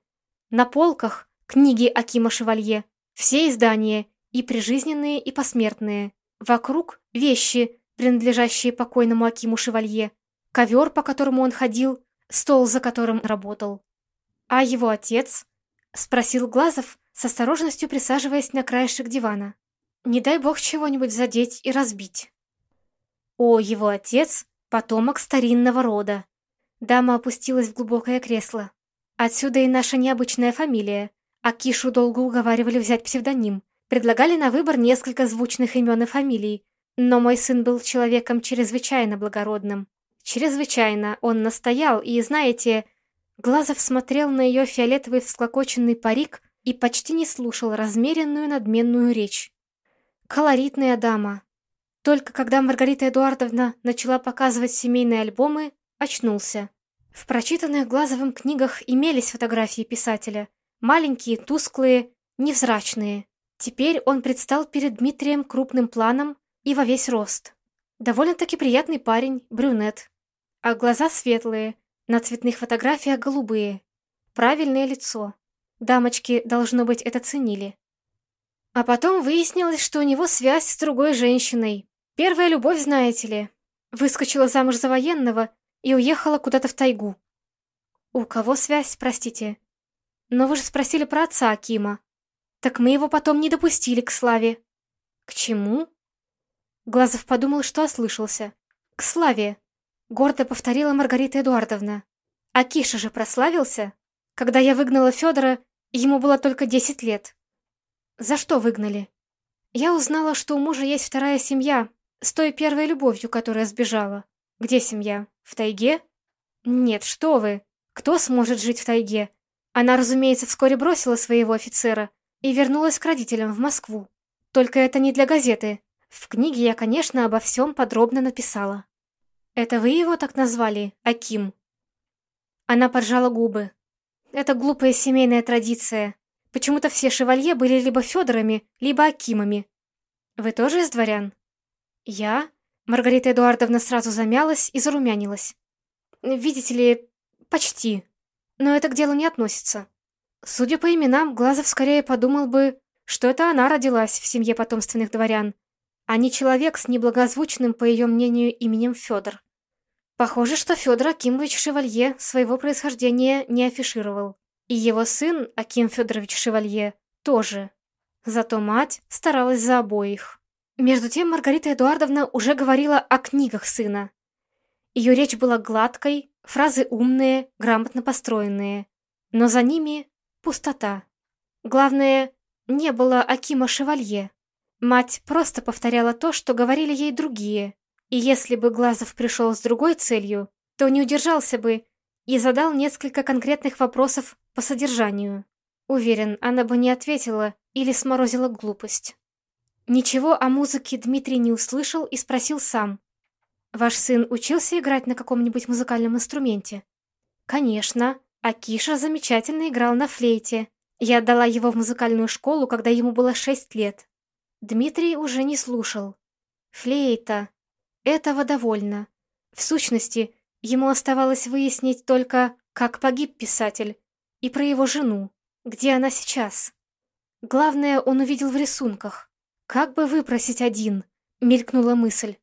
На полках книги Акима Шевалье. Все издания, и прижизненные, и посмертные. Вокруг вещи, принадлежащие покойному Акиму Шевалье. Ковер, по которому он ходил, стол, за которым работал. «А его отец?» — спросил Глазов, с осторожностью присаживаясь на краешек дивана. «Не дай бог чего-нибудь задеть и разбить». О, его отец — потомок старинного рода. Дама опустилась в глубокое кресло. Отсюда и наша необычная фамилия. А Кишу долго уговаривали взять псевдоним. Предлагали на выбор несколько звучных имен и фамилий. Но мой сын был человеком чрезвычайно благородным. Чрезвычайно он настоял, и, знаете, Глазов смотрел на ее фиолетовый всклокоченный парик и почти не слушал размеренную надменную речь. Колоритная дама, только когда Маргарита Эдуардовна начала показывать семейные альбомы, очнулся. В прочитанных Глазовым книгах имелись фотографии писателя. Маленькие, тусклые, невзрачные. Теперь он предстал перед Дмитрием крупным планом и во весь рост. Довольно-таки приятный парень, брюнет. А глаза светлые, на цветных фотографиях голубые. Правильное лицо. Дамочки, должно быть, это ценили. А потом выяснилось, что у него связь с другой женщиной, Первая любовь, знаете ли. Выскочила замуж за военного и уехала куда-то в тайгу. У кого связь, простите? Но вы же спросили про отца Акима. Так мы его потом не допустили к славе. К чему? Глазов подумал, что ослышался. К славе. Гордо повторила Маргарита Эдуардовна. Акиша же прославился. Когда я выгнала Федора, ему было только десять лет. За что выгнали? Я узнала, что у мужа есть вторая семья, с той первой любовью, которая сбежала. Где семья? В тайге? Нет, что вы. Кто сможет жить в тайге? Она, разумеется, вскоре бросила своего офицера и вернулась к родителям в Москву. Только это не для газеты. В книге я, конечно, обо всем подробно написала. Это вы его так назвали, Аким? Она поджала губы. Это глупая семейная традиция. Почему-то все шевалье были либо Федорами, либо Акимами. Вы тоже из дворян? «Я?» Маргарита Эдуардовна сразу замялась и зарумянилась. «Видите ли, почти. Но это к делу не относится. Судя по именам, Глазов скорее подумал бы, что это она родилась в семье потомственных дворян, а не человек с неблагозвучным, по ее мнению, именем Федор. Похоже, что Федор Акимович Шевалье своего происхождения не афишировал. И его сын, Аким Федорович Шевалье, тоже. Зато мать старалась за обоих. Между тем Маргарита Эдуардовна уже говорила о книгах сына. Ее речь была гладкой, фразы умные, грамотно построенные. Но за ними пустота. Главное, не было Акима Шевалье. Мать просто повторяла то, что говорили ей другие. И если бы Глазов пришел с другой целью, то не удержался бы и задал несколько конкретных вопросов по содержанию. Уверен, она бы не ответила или сморозила глупость. Ничего о музыке Дмитрий не услышал и спросил сам. «Ваш сын учился играть на каком-нибудь музыкальном инструменте?» «Конечно. Акиша замечательно играл на флейте. Я отдала его в музыкальную школу, когда ему было шесть лет». Дмитрий уже не слушал. «Флейта. Этого довольно. В сущности, ему оставалось выяснить только, как погиб писатель, и про его жену, где она сейчас. Главное, он увидел в рисунках. Как бы выпросить один? Мелькнула мысль.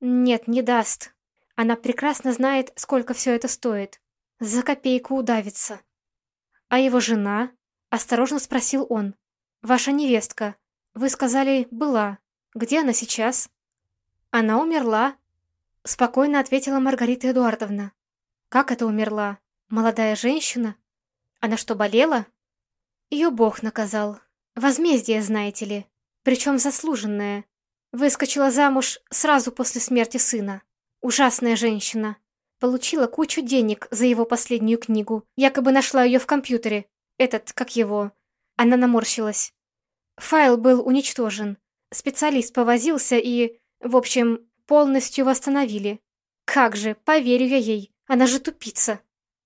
Нет, не даст. Она прекрасно знает, сколько все это стоит. За копейку удавится. А его жена? Осторожно спросил он. Ваша невестка. Вы сказали, была. Где она сейчас? Она умерла. Спокойно ответила Маргарита Эдуардовна. Как это умерла? Молодая женщина? Она что, болела? Ее Бог наказал. Возмездие, знаете ли. Причем заслуженное. Выскочила замуж сразу после смерти сына. Ужасная женщина. Получила кучу денег за его последнюю книгу. Якобы нашла ее в компьютере. Этот, как его. Она наморщилась. Файл был уничтожен. Специалист повозился и, в общем, полностью восстановили. Как же, поверю я ей. Она же тупица.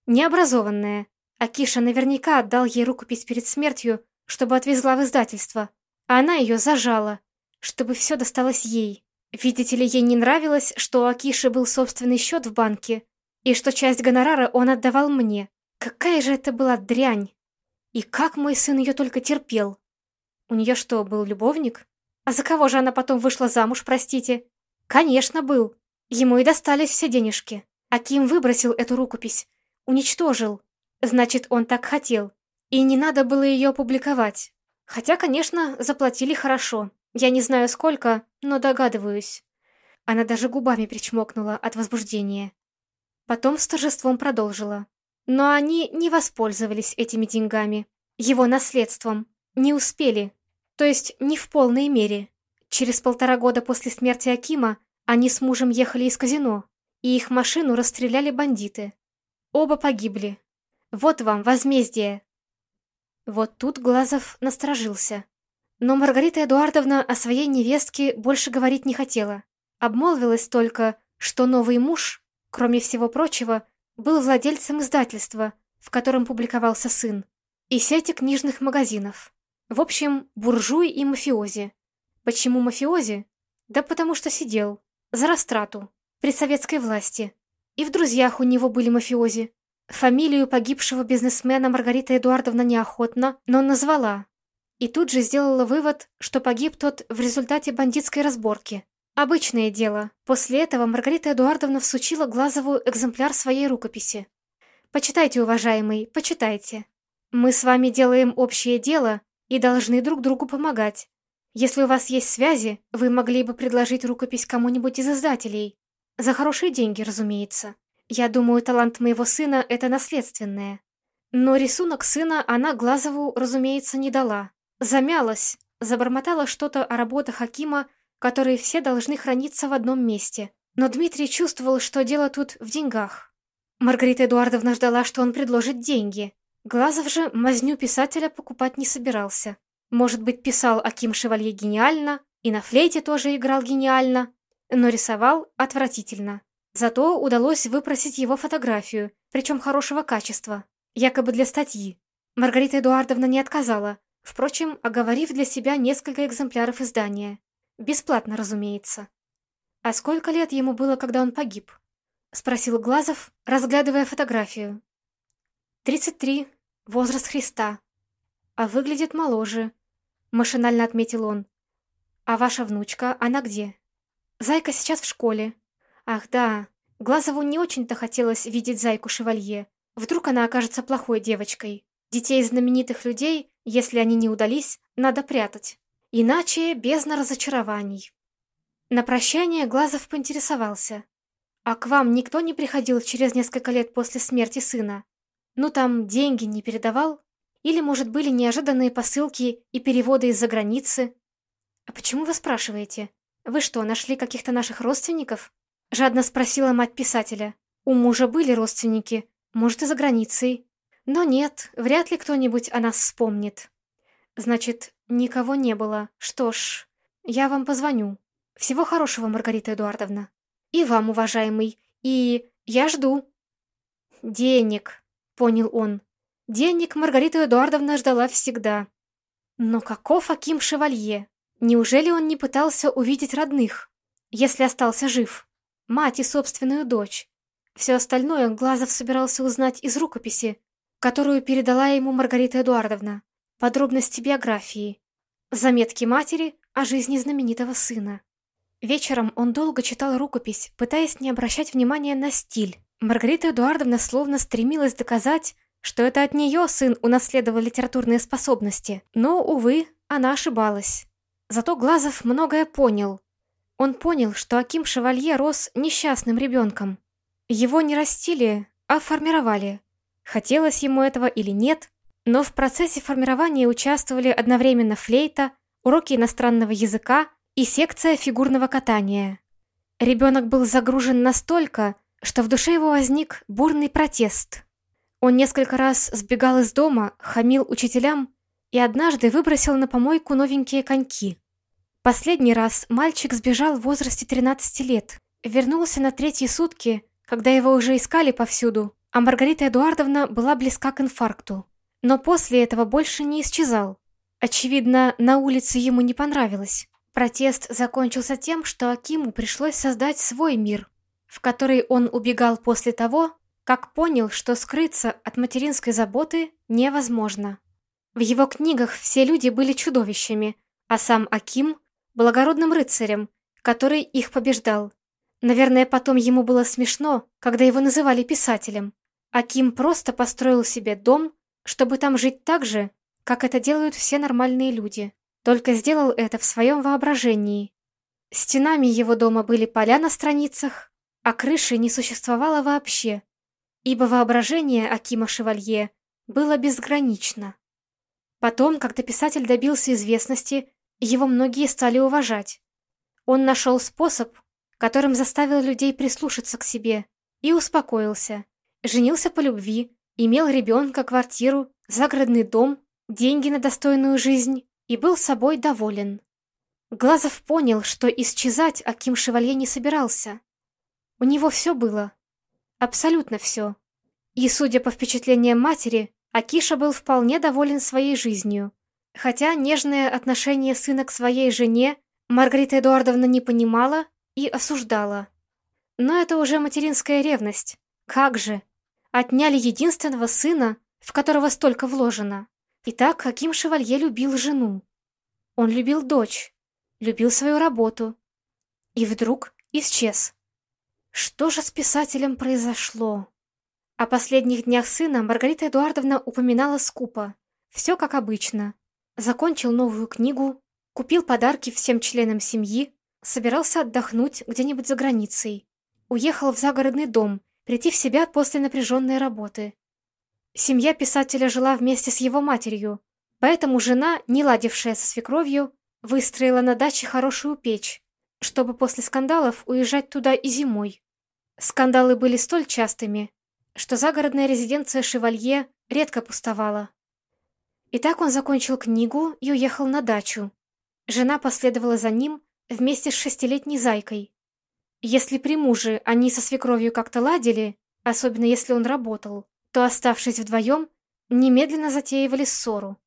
Необразованная. Акиша наверняка отдал ей рукопись перед смертью, чтобы отвезла в издательство. А она ее зажала, чтобы все досталось ей. Видите ли, ей не нравилось, что у Акиши был собственный счет в банке, и что часть гонорара он отдавал мне. Какая же это была дрянь! И как мой сын ее только терпел! У нее что, был любовник? А за кого же она потом вышла замуж, простите? Конечно, был. Ему и достались все денежки. Аким выбросил эту рукопись. Уничтожил. Значит, он так хотел. И не надо было ее публиковать. Хотя, конечно, заплатили хорошо. Я не знаю сколько, но догадываюсь. Она даже губами причмокнула от возбуждения. Потом с торжеством продолжила. Но они не воспользовались этими деньгами. Его наследством. Не успели. То есть не в полной мере. Через полтора года после смерти Акима они с мужем ехали из казино, и их машину расстреляли бандиты. Оба погибли, вот вам возмездие!» Вот тут Глазов насторожился. Но Маргарита Эдуардовна о своей невестке больше говорить не хотела. Обмолвилась только, что новый муж, кроме всего прочего, был владельцем издательства, в котором публиковался сын, и сети книжных магазинов. В общем, буржуй и мафиози. Почему мафиози? Да потому что сидел. За растрату. При советской власти. И в друзьях у него были мафиози. Фамилию погибшего бизнесмена Маргарита Эдуардовна неохотно, но назвала. И тут же сделала вывод, что погиб тот в результате бандитской разборки. Обычное дело. После этого Маргарита Эдуардовна всучила Глазову экземпляр своей рукописи. «Почитайте, уважаемый, почитайте. Мы с вами делаем общее дело и должны друг другу помогать. Если у вас есть связи, вы могли бы предложить рукопись кому-нибудь из издателей. За хорошие деньги, разумеется. Я думаю, талант моего сына — это наследственное. Но рисунок сына она Глазову, разумеется, не дала. Замялась, забормотала что-то о работах Хакима, которые все должны храниться в одном месте. Но Дмитрий чувствовал, что дело тут в деньгах. Маргарита Эдуардовна ждала, что он предложит деньги. Глазов же мазню писателя покупать не собирался. Может быть, писал Аким Шевалье гениально, и на флейте тоже играл гениально, но рисовал отвратительно. Зато удалось выпросить его фотографию, причем хорошего качества, якобы для статьи. Маргарита Эдуардовна не отказала, впрочем, оговорив для себя несколько экземпляров издания. Бесплатно, разумеется. «А сколько лет ему было, когда он погиб?» — спросил Глазов, разглядывая фотографию. «Тридцать три. Возраст Христа. а выглядит моложе», — машинально отметил он. «А ваша внучка, она где?» «Зайка сейчас в школе». «Ах, да, Глазову не очень-то хотелось видеть Зайку Шевалье. Вдруг она окажется плохой девочкой. Детей знаменитых людей, если они не удались, надо прятать. Иначе бездна разочарований». На прощание Глазов поинтересовался. «А к вам никто не приходил через несколько лет после смерти сына? Ну там деньги не передавал? Или, может, были неожиданные посылки и переводы из-за границы? А почему вы спрашиваете? Вы что, нашли каких-то наших родственников? Жадно спросила мать писателя. У мужа были родственники, может, и за границей. Но нет, вряд ли кто-нибудь о нас вспомнит. Значит, никого не было. Что ж, я вам позвоню. Всего хорошего, Маргарита Эдуардовна. И вам, уважаемый. И я жду. Денег, понял он. Денег Маргарита Эдуардовна ждала всегда. Но каков Аким Шевалье? Неужели он не пытался увидеть родных, если остался жив? Мать и собственную дочь. Все остальное Глазов собирался узнать из рукописи, которую передала ему Маргарита Эдуардовна. Подробности биографии. Заметки матери о жизни знаменитого сына. Вечером он долго читал рукопись, пытаясь не обращать внимания на стиль. Маргарита Эдуардовна словно стремилась доказать, что это от нее сын унаследовал литературные способности. Но, увы, она ошибалась. Зато Глазов многое понял. Он понял, что Аким Шевалье рос несчастным ребенком. Его не растили, а формировали. Хотелось ему этого или нет, но в процессе формирования участвовали одновременно флейта, уроки иностранного языка и секция фигурного катания. Ребенок был загружен настолько, что в душе его возник бурный протест – он несколько раз сбегал из дома, хамил учителям и однажды выбросил на помойку новенькие коньки. Последний раз мальчик сбежал в возрасте 13 лет. Вернулся на третьи сутки, когда его уже искали повсюду, а Маргарита Эдуардовна была близка к инфаркту. Но после этого больше не исчезал. Очевидно, на улице ему не понравилось. Протест закончился тем, что Акиму пришлось создать свой мир, в который он убегал после того, как понял, что скрыться от материнской заботы невозможно. В его книгах все люди были чудовищами, а сам Аким – благородным рыцарем, который их побеждал. Наверное, потом ему было смешно, когда его называли писателем. Аким просто построил себе дом, чтобы там жить так же, как это делают все нормальные люди. Только сделал это в своем воображении. Стенами его дома были поля на страницах, а крыши не существовало вообще ибо воображение Акима Шевалье было безгранично. Потом, когда писатель добился известности, его многие стали уважать. Он нашел способ, которым заставил людей прислушаться к себе, и успокоился. Женился по любви, имел ребенка, квартиру, загородный дом, деньги на достойную жизнь и был собой доволен. Глазов понял, что исчезать Аким Шевалье не собирался. У него все было, Абсолютно все. И, судя по впечатлениям матери, Акиша был вполне доволен своей жизнью. Хотя нежное отношение сына к своей жене Маргарита Эдуардовна не понимала и осуждала. Но это уже материнская ревность. Как же! Отняли единственного сына, в которого столько вложено. Итак, каким Шевалье любил жену. Он любил дочь, любил свою работу. И вдруг исчез. Что же с писателем произошло? О последних днях сына Маргарита Эдуардовна упоминала скупо. Все как обычно. Закончил новую книгу, купил подарки всем членам семьи, собирался отдохнуть где-нибудь за границей. Уехал в загородный дом, прийти в себя после напряженной работы. Семья писателя жила вместе с его матерью, поэтому жена, не ладившая со свекровью, выстроила на даче хорошую печь, чтобы после скандалов уезжать туда и зимой. Скандалы были столь частыми, что загородная резиденция Шевалье редко пустовала. И так он закончил книгу и уехал на дачу. Жена последовала за ним вместе с шестилетней зайкой. Если при муже они со свекровью как-то ладили, особенно если он работал, то, оставшись вдвоем, немедленно затеивали ссору.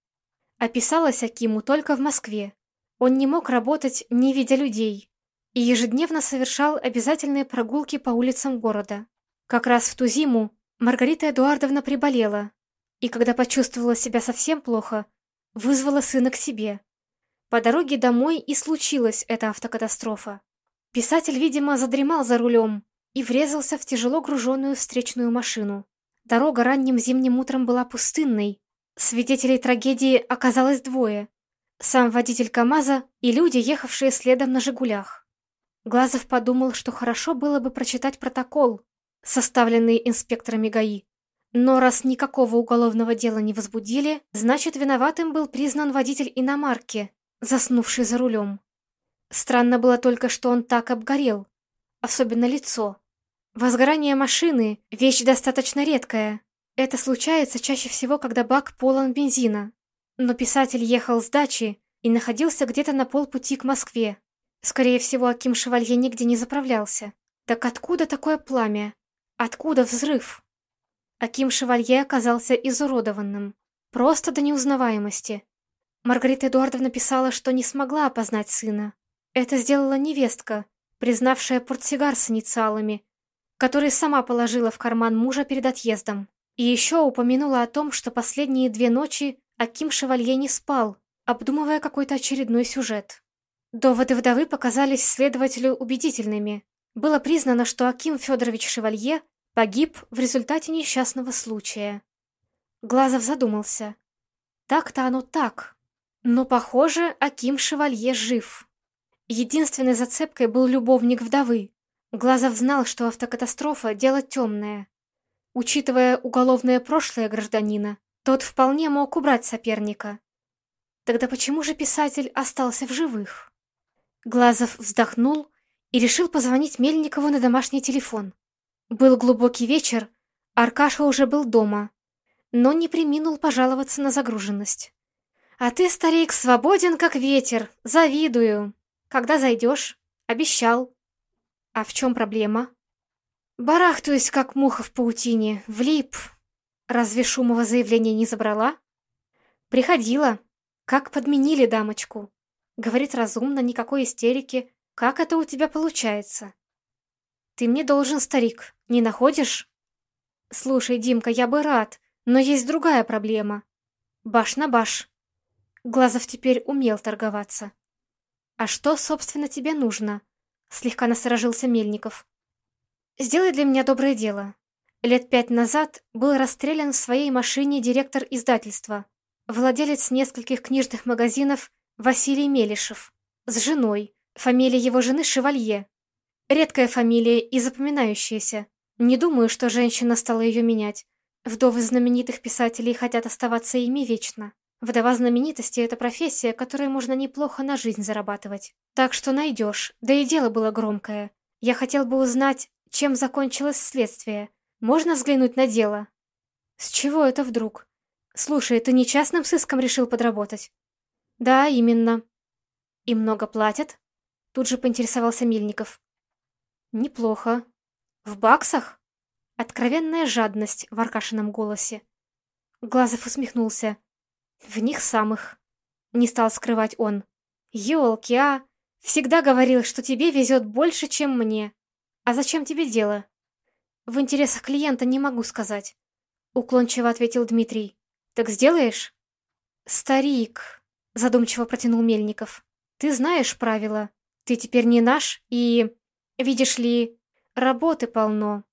Описалась Акиму только в Москве. Он не мог работать, не видя людей, и ежедневно совершал обязательные прогулки по улицам города. Как раз в ту зиму Маргарита Эдуардовна приболела, и когда почувствовала себя совсем плохо, вызвала сына к себе. По дороге домой и случилась эта автокатастрофа. Писатель, видимо, задремал за рулем и врезался в тяжело груженную встречную машину. Дорога ранним зимним утром была пустынной. Свидетелей трагедии оказалось двое. Сам водитель КамАЗа и люди, ехавшие следом на «Жигулях». Глазов подумал, что хорошо было бы прочитать протокол, составленный инспекторами ГАИ. Но раз никакого уголовного дела не возбудили, значит, виноватым был признан водитель иномарки, заснувший за рулем. Странно было только, что он так обгорел, особенно лицо. Возгорание машины – вещь достаточно редкая. Это случается чаще всего, когда бак полон бензина. Но писатель ехал с дачи и находился где-то на полпути к Москве. Скорее всего, Аким Шевалье нигде не заправлялся. Так откуда такое пламя? Откуда взрыв? Аким Шевалье оказался изуродованным. Просто до неузнаваемости. Маргарита Эдуардовна писала, что не смогла опознать сына. Это сделала невестка, признавшая портсигар с инициалами, который сама положила в карман мужа перед отъездом. И еще упомянула о том, что последние две ночи Аким Шевалье не спал, обдумывая какой-то очередной сюжет. Доводы вдовы показались следователю убедительными. Было признано, что Аким Федорович Шевалье погиб в результате несчастного случая. Глазов задумался. Так-то оно так. Но, похоже, Аким Шевалье жив. Единственной зацепкой был любовник вдовы. Глазов знал, что автокатастрофа – дело темное. Учитывая уголовное прошлое гражданина, тот вполне мог убрать соперника. Тогда почему же писатель остался в живых? Глазов вздохнул и решил позвонить Мельникову на домашний телефон. Был глубокий вечер, Аркаша уже был дома, но не приминул пожаловаться на загруженность. «А ты, старик, свободен, как ветер, завидую!» Когда зайдешь? Обещал. А в чем проблема? Барахтаюсь, как муха в паутине. Влип. Разве Шумова заявление не забрала? Приходила. Как подменили дамочку. Говорит разумно, никакой истерики. Как это у тебя получается? Ты мне должен, старик, не находишь? Слушай, Димка, я бы рад, но есть другая проблема. Баш на баш. Глазов теперь умел торговаться. «А что, собственно, тебе нужно?» — слегка насторожился Мельников. «Сделай для меня доброе дело. Лет пять назад был расстрелян в своей машине директор издательства, владелец нескольких книжных магазинов Василий Мелишев, с женой, фамилия его жены Шевалье. Редкая фамилия и запоминающаяся. Не думаю, что женщина стала ее менять. Вдовы знаменитых писателей хотят оставаться ими вечно. Вдова знаменитости — это профессия, которой можно неплохо на жизнь зарабатывать. Так что найдешь. Да и дело было громкое. Я хотел бы узнать, чем закончилось следствие. Можно взглянуть на дело? С чего это вдруг? Слушай, ты не частным сыском решил подработать? Да, именно. И много платят? Тут же поинтересовался Мельников. Неплохо. В баксах? Откровенная жадность в Аркашином голосе. Глазов усмехнулся. В них самых. Не стал скрывать он. Ёлки, а! Всегда говорил, что тебе везет больше, чем мне. А зачем тебе дело? В интересах клиента не могу сказать. Уклончиво ответил Дмитрий. Так сделаешь? Старик, задумчиво протянул Мельников. Ты знаешь правила. Ты теперь не наш и... Видишь ли, работы полно.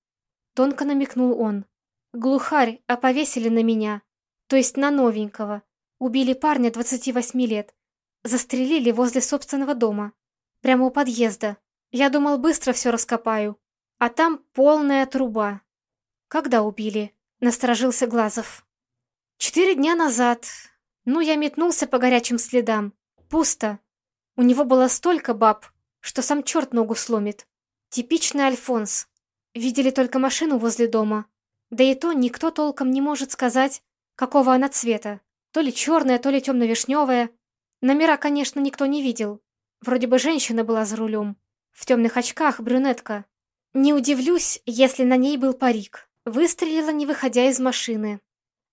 Тонко намекнул он. Глухарь, а повесили на меня. То есть на новенького. Убили парня 28 лет. Застрелили возле собственного дома. Прямо у подъезда. Я думал, быстро все раскопаю. А там полная труба. Когда убили? Насторожился Глазов. Четыре дня назад. Ну, я метнулся по горячим следам. Пусто. У него было столько баб, что сам черт ногу сломит. Типичный Альфонс. Видели только машину возле дома. Да и то никто толком не может сказать, какого она цвета. То ли черная, то ли темно-вишневая. Номера, конечно, никто не видел. Вроде бы женщина была за рулем. В темных очках, брюнетка. Не удивлюсь, если на ней был парик. Выстрелила, не выходя из машины.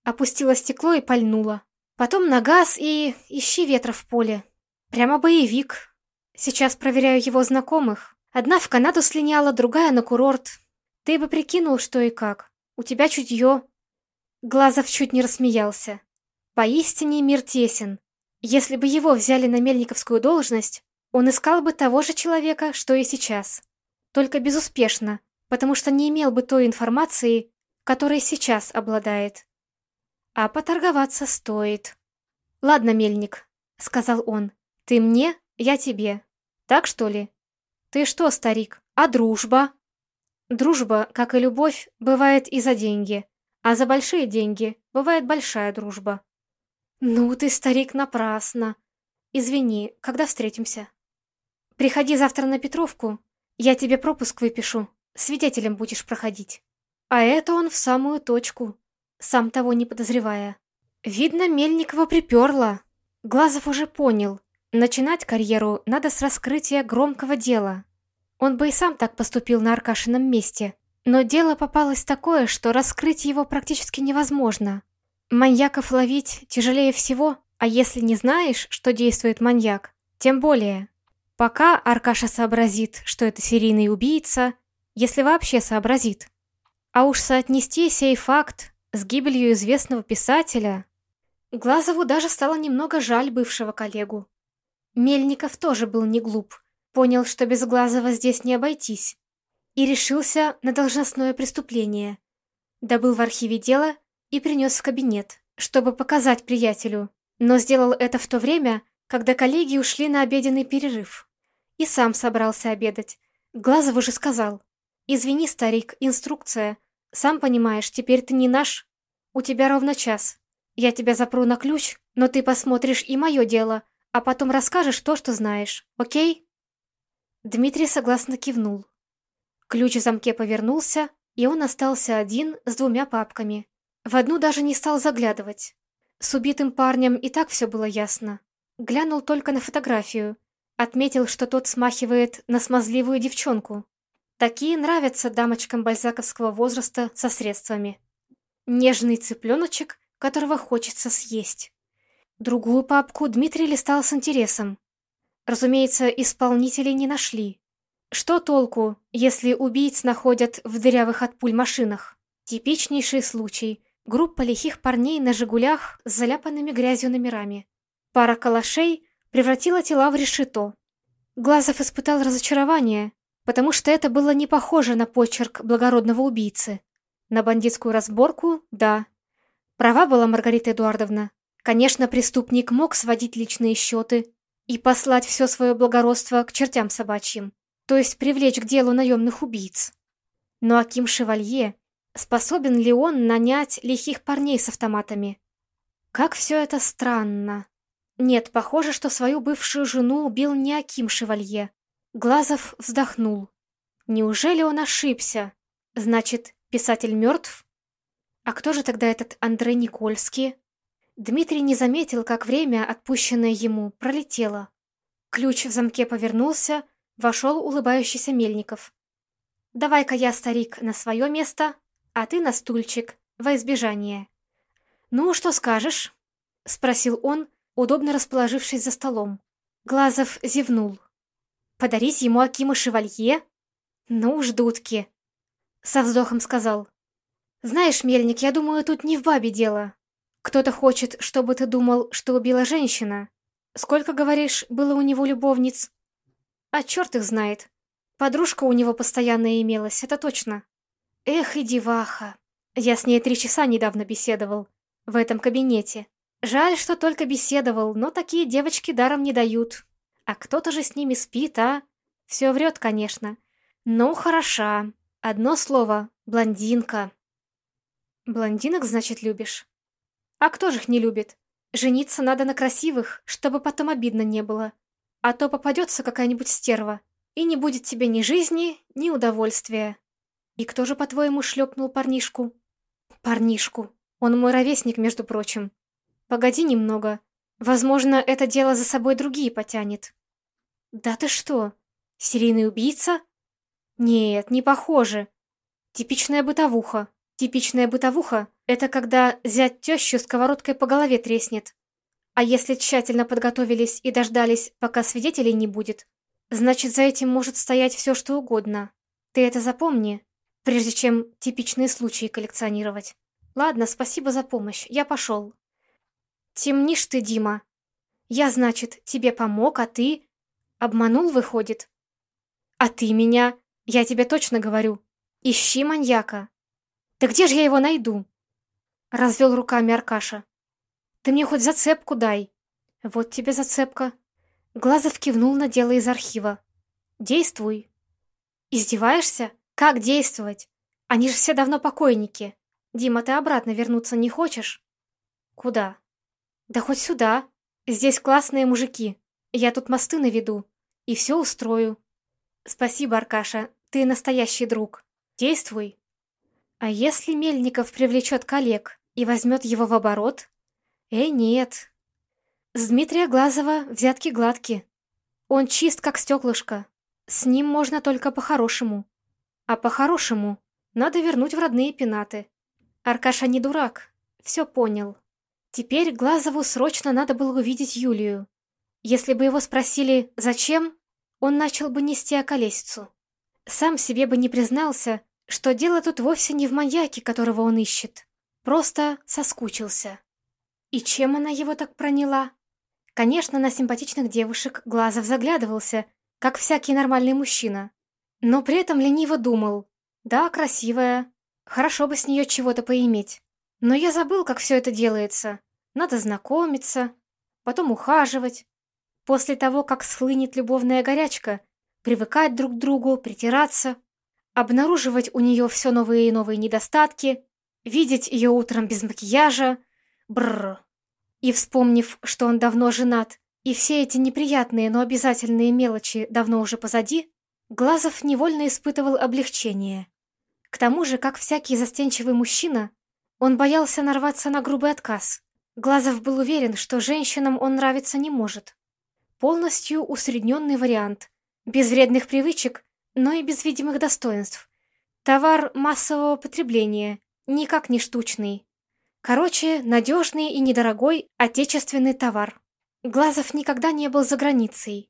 Опустила стекло и пальнула. Потом на газ и... ищи ветра в поле. Прямо боевик. Сейчас проверяю его знакомых. Одна в Канаду слиняла, другая на курорт. Ты бы прикинул, что и как. У тебя чутье. Глазов чуть не рассмеялся. Поистине мир тесен. Если бы его взяли на мельниковскую должность, он искал бы того же человека, что и сейчас. Только безуспешно, потому что не имел бы той информации, которой сейчас обладает. А поторговаться стоит. «Ладно, мельник», — сказал он, — «ты мне, я тебе. Так что ли?» «Ты что, старик, а дружба?» «Дружба, как и любовь, бывает и за деньги, а за большие деньги бывает большая дружба». «Ну ты, старик, напрасно. Извини, когда встретимся?» «Приходи завтра на Петровку, я тебе пропуск выпишу, свидетелем будешь проходить». А это он в самую точку, сам того не подозревая. Видно, Мельникова приперла. Глазов уже понял, начинать карьеру надо с раскрытия громкого дела. Он бы и сам так поступил на Аркашином месте. Но дело попалось такое, что раскрыть его практически невозможно. Маньяков ловить тяжелее всего, а если не знаешь, что действует маньяк, тем более. Пока Аркаша сообразит, что это серийный убийца, если вообще сообразит. А уж соотнести сей факт с гибелью известного писателя... Глазову даже стало немного жаль бывшего коллегу. Мельников тоже был не глуп, понял, что без Глазова здесь не обойтись, и решился на должностное преступление. Добыл в архиве дело и принес в кабинет, чтобы показать приятелю, но сделал это в то время, когда коллеги ушли на обеденный перерыв. И сам собрался обедать. Глазов уже сказал. «Извини, старик, инструкция. Сам понимаешь, теперь ты не наш. У тебя ровно час. Я тебя запру на ключ, но ты посмотришь и мое дело, а потом расскажешь то, что знаешь. Окей?» Дмитрий согласно кивнул. Ключ в замке повернулся, и он остался один с двумя папками. В одну даже не стал заглядывать. С убитым парнем и так все было ясно. Глянул только на фотографию. Отметил, что тот смахивает на смазливую девчонку. Такие нравятся дамочкам бальзаковского возраста со средствами. Нежный цыпленочек, которого хочется съесть. Другую папку Дмитрий листал с интересом. Разумеется, исполнителей не нашли. Что толку, если убийц находят в дырявых от пуль машинах? Типичнейший случай. Группа лихих парней на «Жигулях» с заляпанными грязью номерами. Пара калашей превратила тела в решето. Глазов испытал разочарование, потому что это было не похоже на почерк благородного убийцы. На бандитскую разборку – да. Права была Маргарита Эдуардовна. Конечно, преступник мог сводить личные счеты и послать все свое благородство к чертям собачьим, то есть привлечь к делу наемных убийц. Но Аким Шевалье, способен ли он нанять лихих парней с автоматами? Как все это странно. Нет, похоже, что свою бывшую жену убил не Аким Шевалье. Глазов вздохнул. Неужели он ошибся? Значит, писатель мертв? А кто же тогда этот Андрей Никольский? Дмитрий не заметил, как время, отпущенное ему, пролетело. Ключ в замке повернулся, вошел улыбающийся Мельников. «Давай-ка я, старик, на свое место, а ты на стульчик, во избежание». «Ну, что скажешь?» — спросил он, удобно расположившись за столом. Глазов зевнул. Подарить ему Акима Шевалье? Ну уж дудки. Со вздохом сказал. Знаешь, Мельник, я думаю, тут не в бабе дело. Кто-то хочет, чтобы ты думал, что убила женщина. Сколько, говоришь, было у него любовниц? А черт их знает. Подружка у него постоянно имелась, это точно. Эх и деваха. Я с ней три часа недавно беседовал. В этом кабинете. Жаль, что только беседовал, но такие девочки даром не дают. А кто-то же с ними спит, а? Все врет, конечно. Ну, хороша. Одно слово — блондинка. Блондинок, значит, любишь? А кто же их не любит? Жениться надо на красивых, чтобы потом обидно не было. А то попадется какая-нибудь стерва, и не будет тебе ни жизни, ни удовольствия. И кто же, по-твоему, шлепнул парнишку? Парнишку. Он мой ровесник, между прочим. Погоди немного. Возможно, это дело за собой другие потянет. «Да ты что? Серийный убийца?» «Нет, не похоже. Типичная бытовуха. Типичная бытовуха — это когда зять тещу сковородкой по голове треснет. А если тщательно подготовились и дождались, пока свидетелей не будет, значит, за этим может стоять все, что угодно. Ты это запомни, прежде чем типичные случаи коллекционировать. Ладно, спасибо за помощь, я пошел». Темнишь ты, Дима. Я, значит, тебе помог, а ты... Обманул, выходит. А ты меня, я тебе точно говорю, ищи маньяка. Да где же я его найду? Развел руками Аркаша. Ты мне хоть зацепку дай. Вот тебе зацепка. Глазов кивнул на дело из архива. Действуй. Издеваешься? Как действовать? Они же все давно покойники. Дима, ты обратно вернуться не хочешь? Куда? Да хоть сюда. Здесь классные мужики. Я тут мосты наведу. И все устрою. Спасибо, Аркаша. Ты настоящий друг. Действуй. А если Мельников привлечет коллег и возьмет его в оборот? Э, нет. С Дмитрия Глазова взятки гладки. Он чист, как стеклышко. С ним можно только по-хорошему. А по-хорошему надо вернуть в родные пенаты. Аркаша не дурак, все понял. Теперь Глазову срочно надо было увидеть Юлию. Если бы его спросили «зачем?», он начал бы нести околесицу. Сам себе бы не признался, что дело тут вовсе не в маньяке, которого он ищет. Просто соскучился. И чем она его так проняла? Конечно, на симпатичных девушек Глазов заглядывался, как всякий нормальный мужчина. Но при этом лениво думал. Да, красивая. Хорошо бы с нее чего-то поиметь. Но я забыл, как все это делается. Надо знакомиться, потом ухаживать. После того, как схлынет любовная горячка, привыкать друг к другу, притираться, обнаруживать у нее все новые и новые недостатки, видеть ее утром без макияжа, бррр. И вспомнив, что он давно женат, и все эти неприятные, но обязательные мелочи давно уже позади, Глазов невольно испытывал облегчение. К тому же, как всякий застенчивый мужчина, он боялся нарваться на грубый отказ. Глазов был уверен, что женщинам он нравиться не может. Полностью усредненный вариант, без вредных привычек, но и без видимых достоинств. Товар массового потребления, никак не штучный. Короче, надежный и недорогой отечественный товар. Глазов никогда не был за границей.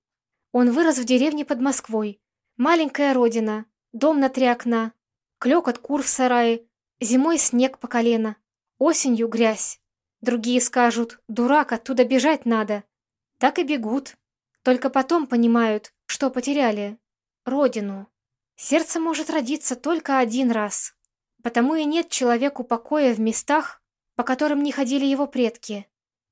Он вырос в деревне под Москвой. Маленькая родина, дом на три окна, клёкот кур в сарае, зимой снег по колено, осенью грязь. Другие скажут, дурак, оттуда бежать надо. Так и бегут. Только потом понимают, что потеряли. Родину. Сердце может родиться только один раз. Потому и нет человеку покоя в местах, по которым не ходили его предки.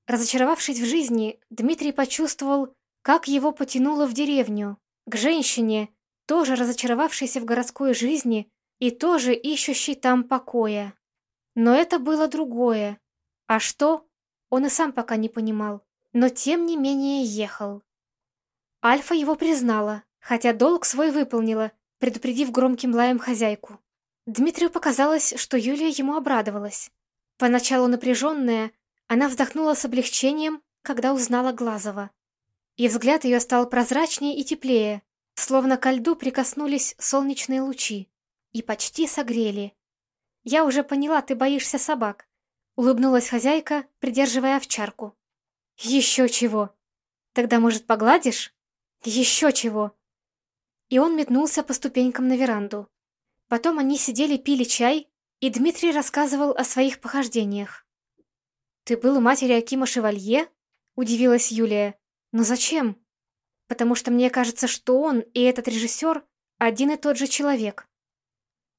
Разочаровавшись в жизни, Дмитрий почувствовал, как его потянуло в деревню, к женщине, тоже разочаровавшейся в городской жизни и тоже ищущей там покоя. Но это было другое. А что? Он и сам пока не понимал, но тем не менее ехал. Альфа его признала, хотя долг свой выполнила, предупредив громким лаем хозяйку. Дмитрию показалось, что Юлия ему обрадовалась. Поначалу напряженная, она вздохнула с облегчением, когда узнала Глазова. И взгляд ее стал прозрачнее и теплее, словно ко льду прикоснулись солнечные лучи и почти согрели. «Я уже поняла, ты боишься собак», — улыбнулась хозяйка, придерживая овчарку. «Еще чего! Тогда, может, погладишь? Еще чего!» И он метнулся по ступенькам на веранду. Потом они сидели пили чай, и Дмитрий рассказывал о своих похождениях. «Ты был у матери Акима Шевалье?» — удивилась Юлия. «Но зачем?» «Потому что мне кажется, что он и этот режиссер один и тот же человек».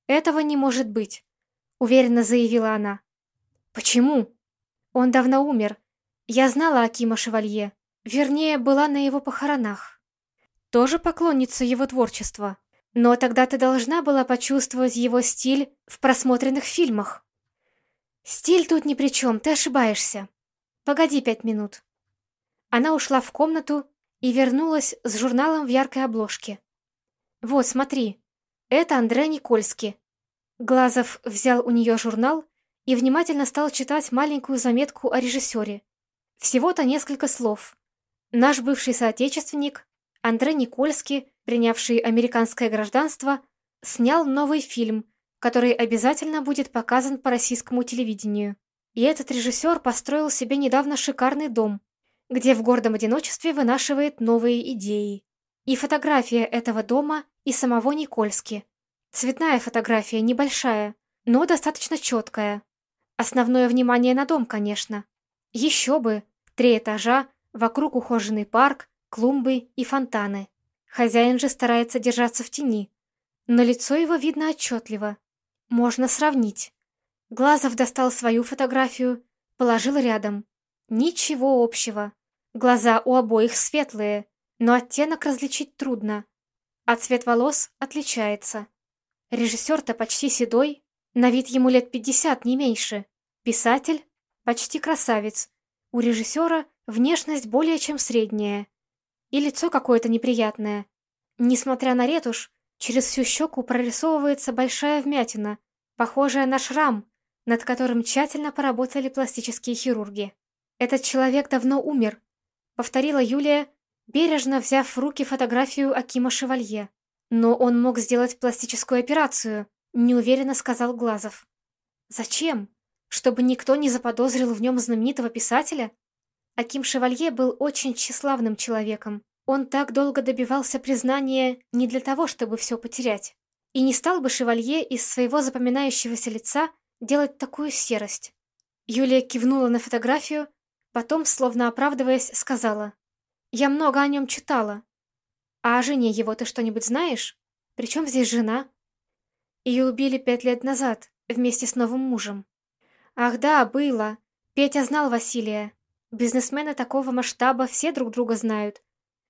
«Этого не может быть», — уверенно заявила она. «Почему?» «Он давно умер. Я знала Акима Шевалье. Вернее, была на его похоронах. Тоже поклонница его творчества. Но тогда ты должна была почувствовать его стиль в просмотренных фильмах». «Стиль тут ни при чем, ты ошибаешься. Погоди пять минут». Она ушла в комнату и вернулась с журналом в яркой обложке. «Вот, смотри, это Андре Никольский». Глазов взял у нее журнал и внимательно стал читать маленькую заметку о режиссере. Всего-то несколько слов. Наш бывший соотечественник, Андре Никольский, принявший американское гражданство, снял новый фильм который обязательно будет показан по российскому телевидению. И этот режиссер построил себе недавно шикарный дом, где в гордом одиночестве вынашивает новые идеи. И фотография этого дома и самого Никольски. Цветная фотография, небольшая, но достаточно четкая. Основное внимание на дом, конечно. Еще бы! Три этажа, вокруг ухоженный парк, клумбы и фонтаны. Хозяин же старается держаться в тени. Но лицо его видно отчетливо. Можно сравнить. Глазов достал свою фотографию, положил рядом. Ничего общего. Глаза у обоих светлые, но оттенок различить трудно. А цвет волос отличается. Режиссер-то почти седой, на вид ему лет пятьдесят, не меньше. Писатель почти красавец. У режиссера внешность более чем средняя. И лицо какое-то неприятное. Несмотря на ретушь, через всю щеку прорисовывается большая вмятина, похожая на шрам, над которым тщательно поработали пластические хирурги. Этот человек давно умер, повторила Юлия, бережно взяв в руки фотографию Акима Шевалье. Но он мог сделать пластическую операцию, неуверенно сказал Глазов. Зачем? Чтобы никто не заподозрил в нем знаменитого писателя? Аким Шевалье был очень тщеславным человеком. Он так долго добивался признания не для того, чтобы все потерять. И не стал бы Шевалье из своего запоминающегося лица делать такую серость. Юлия кивнула на фотографию, потом, словно оправдываясь, сказала. «Я много о нем читала. А о жене его ты что-нибудь знаешь? Причем здесь жена?» Ее убили пять лет назад, вместе с новым мужем. «Ах да, было. Петя знал Василия. Бизнесмены такого масштаба все друг друга знают.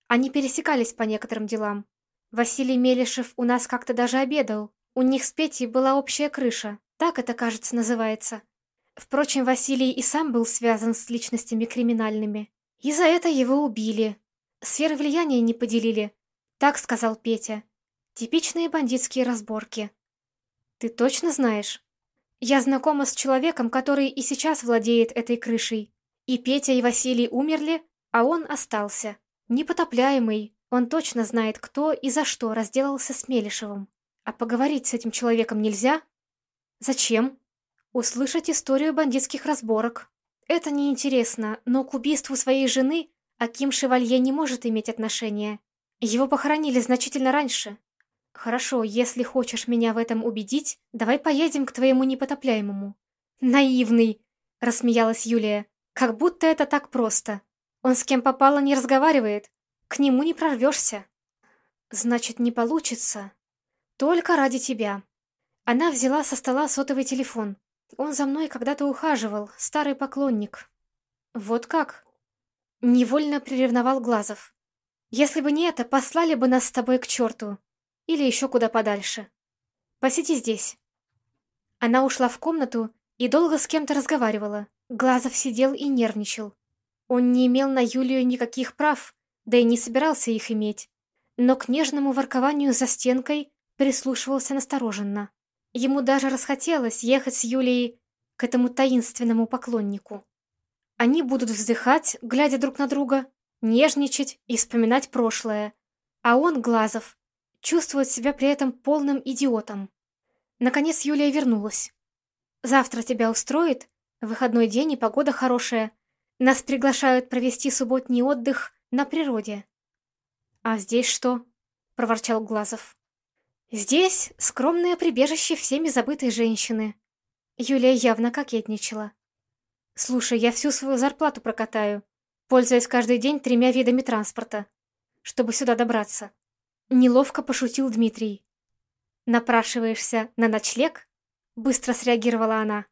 Они пересекались по некоторым делам. Василий Мелешев у нас как-то даже обедал. У них с Петей была общая крыша. Так это, кажется, называется. Впрочем, Василий и сам был связан с личностями криминальными. И за это его убили. Сферы влияния не поделили. Так сказал Петя. Типичные бандитские разборки. Ты точно знаешь? Я знакома с человеком, который и сейчас владеет этой крышей. И Петя, и Василий умерли, а он остался. Непотопляемый. Он точно знает, кто и за что разделался с Мелешевым. А поговорить с этим человеком нельзя? Зачем? Услышать историю бандитских разборок. Это неинтересно, но к убийству своей жены Аким Шевалье не может иметь отношения. Его похоронили значительно раньше. Хорошо, если хочешь меня в этом убедить, давай поедем к твоему непотопляемому. Наивный, рассмеялась Юлия. Как будто это так просто. Он с кем попало не разговаривает. К нему не прорвешься. Значит, не получится. Только ради тебя. Она взяла со стола сотовый телефон. Он за мной когда-то ухаживал, старый поклонник. Вот как? Невольно приревновал Глазов. Если бы не это, послали бы нас с тобой к черту. Или еще куда подальше. Посиди здесь. Она ушла в комнату и долго с кем-то разговаривала. Глазов сидел и нервничал. Он не имел на Юлию никаких прав, да и не собирался их иметь. Но к нежному воркованию за стенкой прислушивался настороженно. Ему даже расхотелось ехать с Юлией к этому таинственному поклоннику. Они будут вздыхать, глядя друг на друга, нежничать и вспоминать прошлое. А он, Глазов, чувствует себя при этом полным идиотом. Наконец Юлия вернулась. «Завтра тебя устроит?» Выходной день и погода хорошая. Нас приглашают провести субботний отдых на природе. А здесь что? проворчал Глазов. Здесь скромное прибежище всеми забытой женщины. Юлия явно кокетничала. Слушай, я всю свою зарплату прокатаю, пользуясь каждый день тремя видами транспорта, чтобы сюда добраться. Неловко пошутил Дмитрий. Напрашиваешься на ночлег? Быстро среагировала она.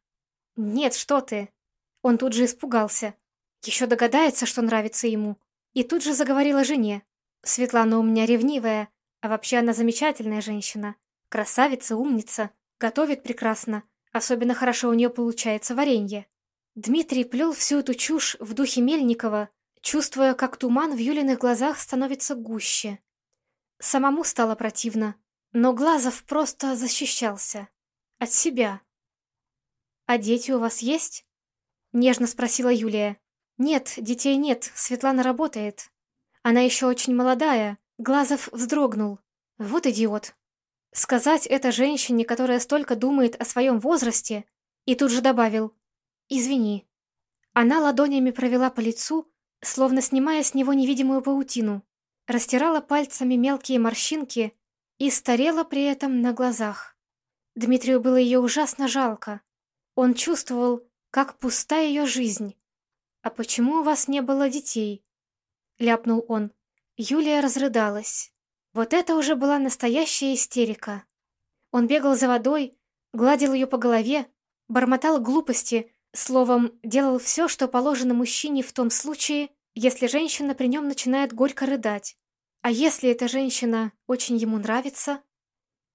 «Нет, что ты!» Он тут же испугался. Еще догадается, что нравится ему. И тут же заговорила жене. «Светлана у меня ревнивая, а вообще она замечательная женщина. Красавица, умница, готовит прекрасно. Особенно хорошо у нее получается варенье». Дмитрий плел всю эту чушь в духе Мельникова, чувствуя, как туман в Юлиных глазах становится гуще. Самому стало противно, но Глазов просто защищался. От себя. «А дети у вас есть?» — нежно спросила Юлия. «Нет, детей нет, Светлана работает. Она еще очень молодая». Глазов вздрогнул. «Вот идиот!» Сказать это женщине, которая столько думает о своем возрасте, и тут же добавил «Извини». Она ладонями провела по лицу, словно снимая с него невидимую паутину, растирала пальцами мелкие морщинки и старела при этом на глазах. Дмитрию было ее ужасно жалко. Он чувствовал, как пуста ее жизнь. «А почему у вас не было детей?» — ляпнул он. Юлия разрыдалась. Вот это уже была настоящая истерика. Он бегал за водой, гладил ее по голове, бормотал глупости, словом, делал все, что положено мужчине в том случае, если женщина при нем начинает горько рыдать. А если эта женщина очень ему нравится,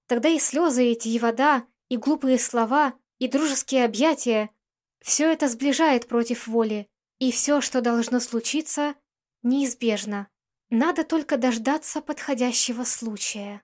тогда и слезы эти, и вода, и глупые слова, и дружеские объятия — все это сближает против воли, и все, что должно случиться, неизбежно. Надо только дождаться подходящего случая.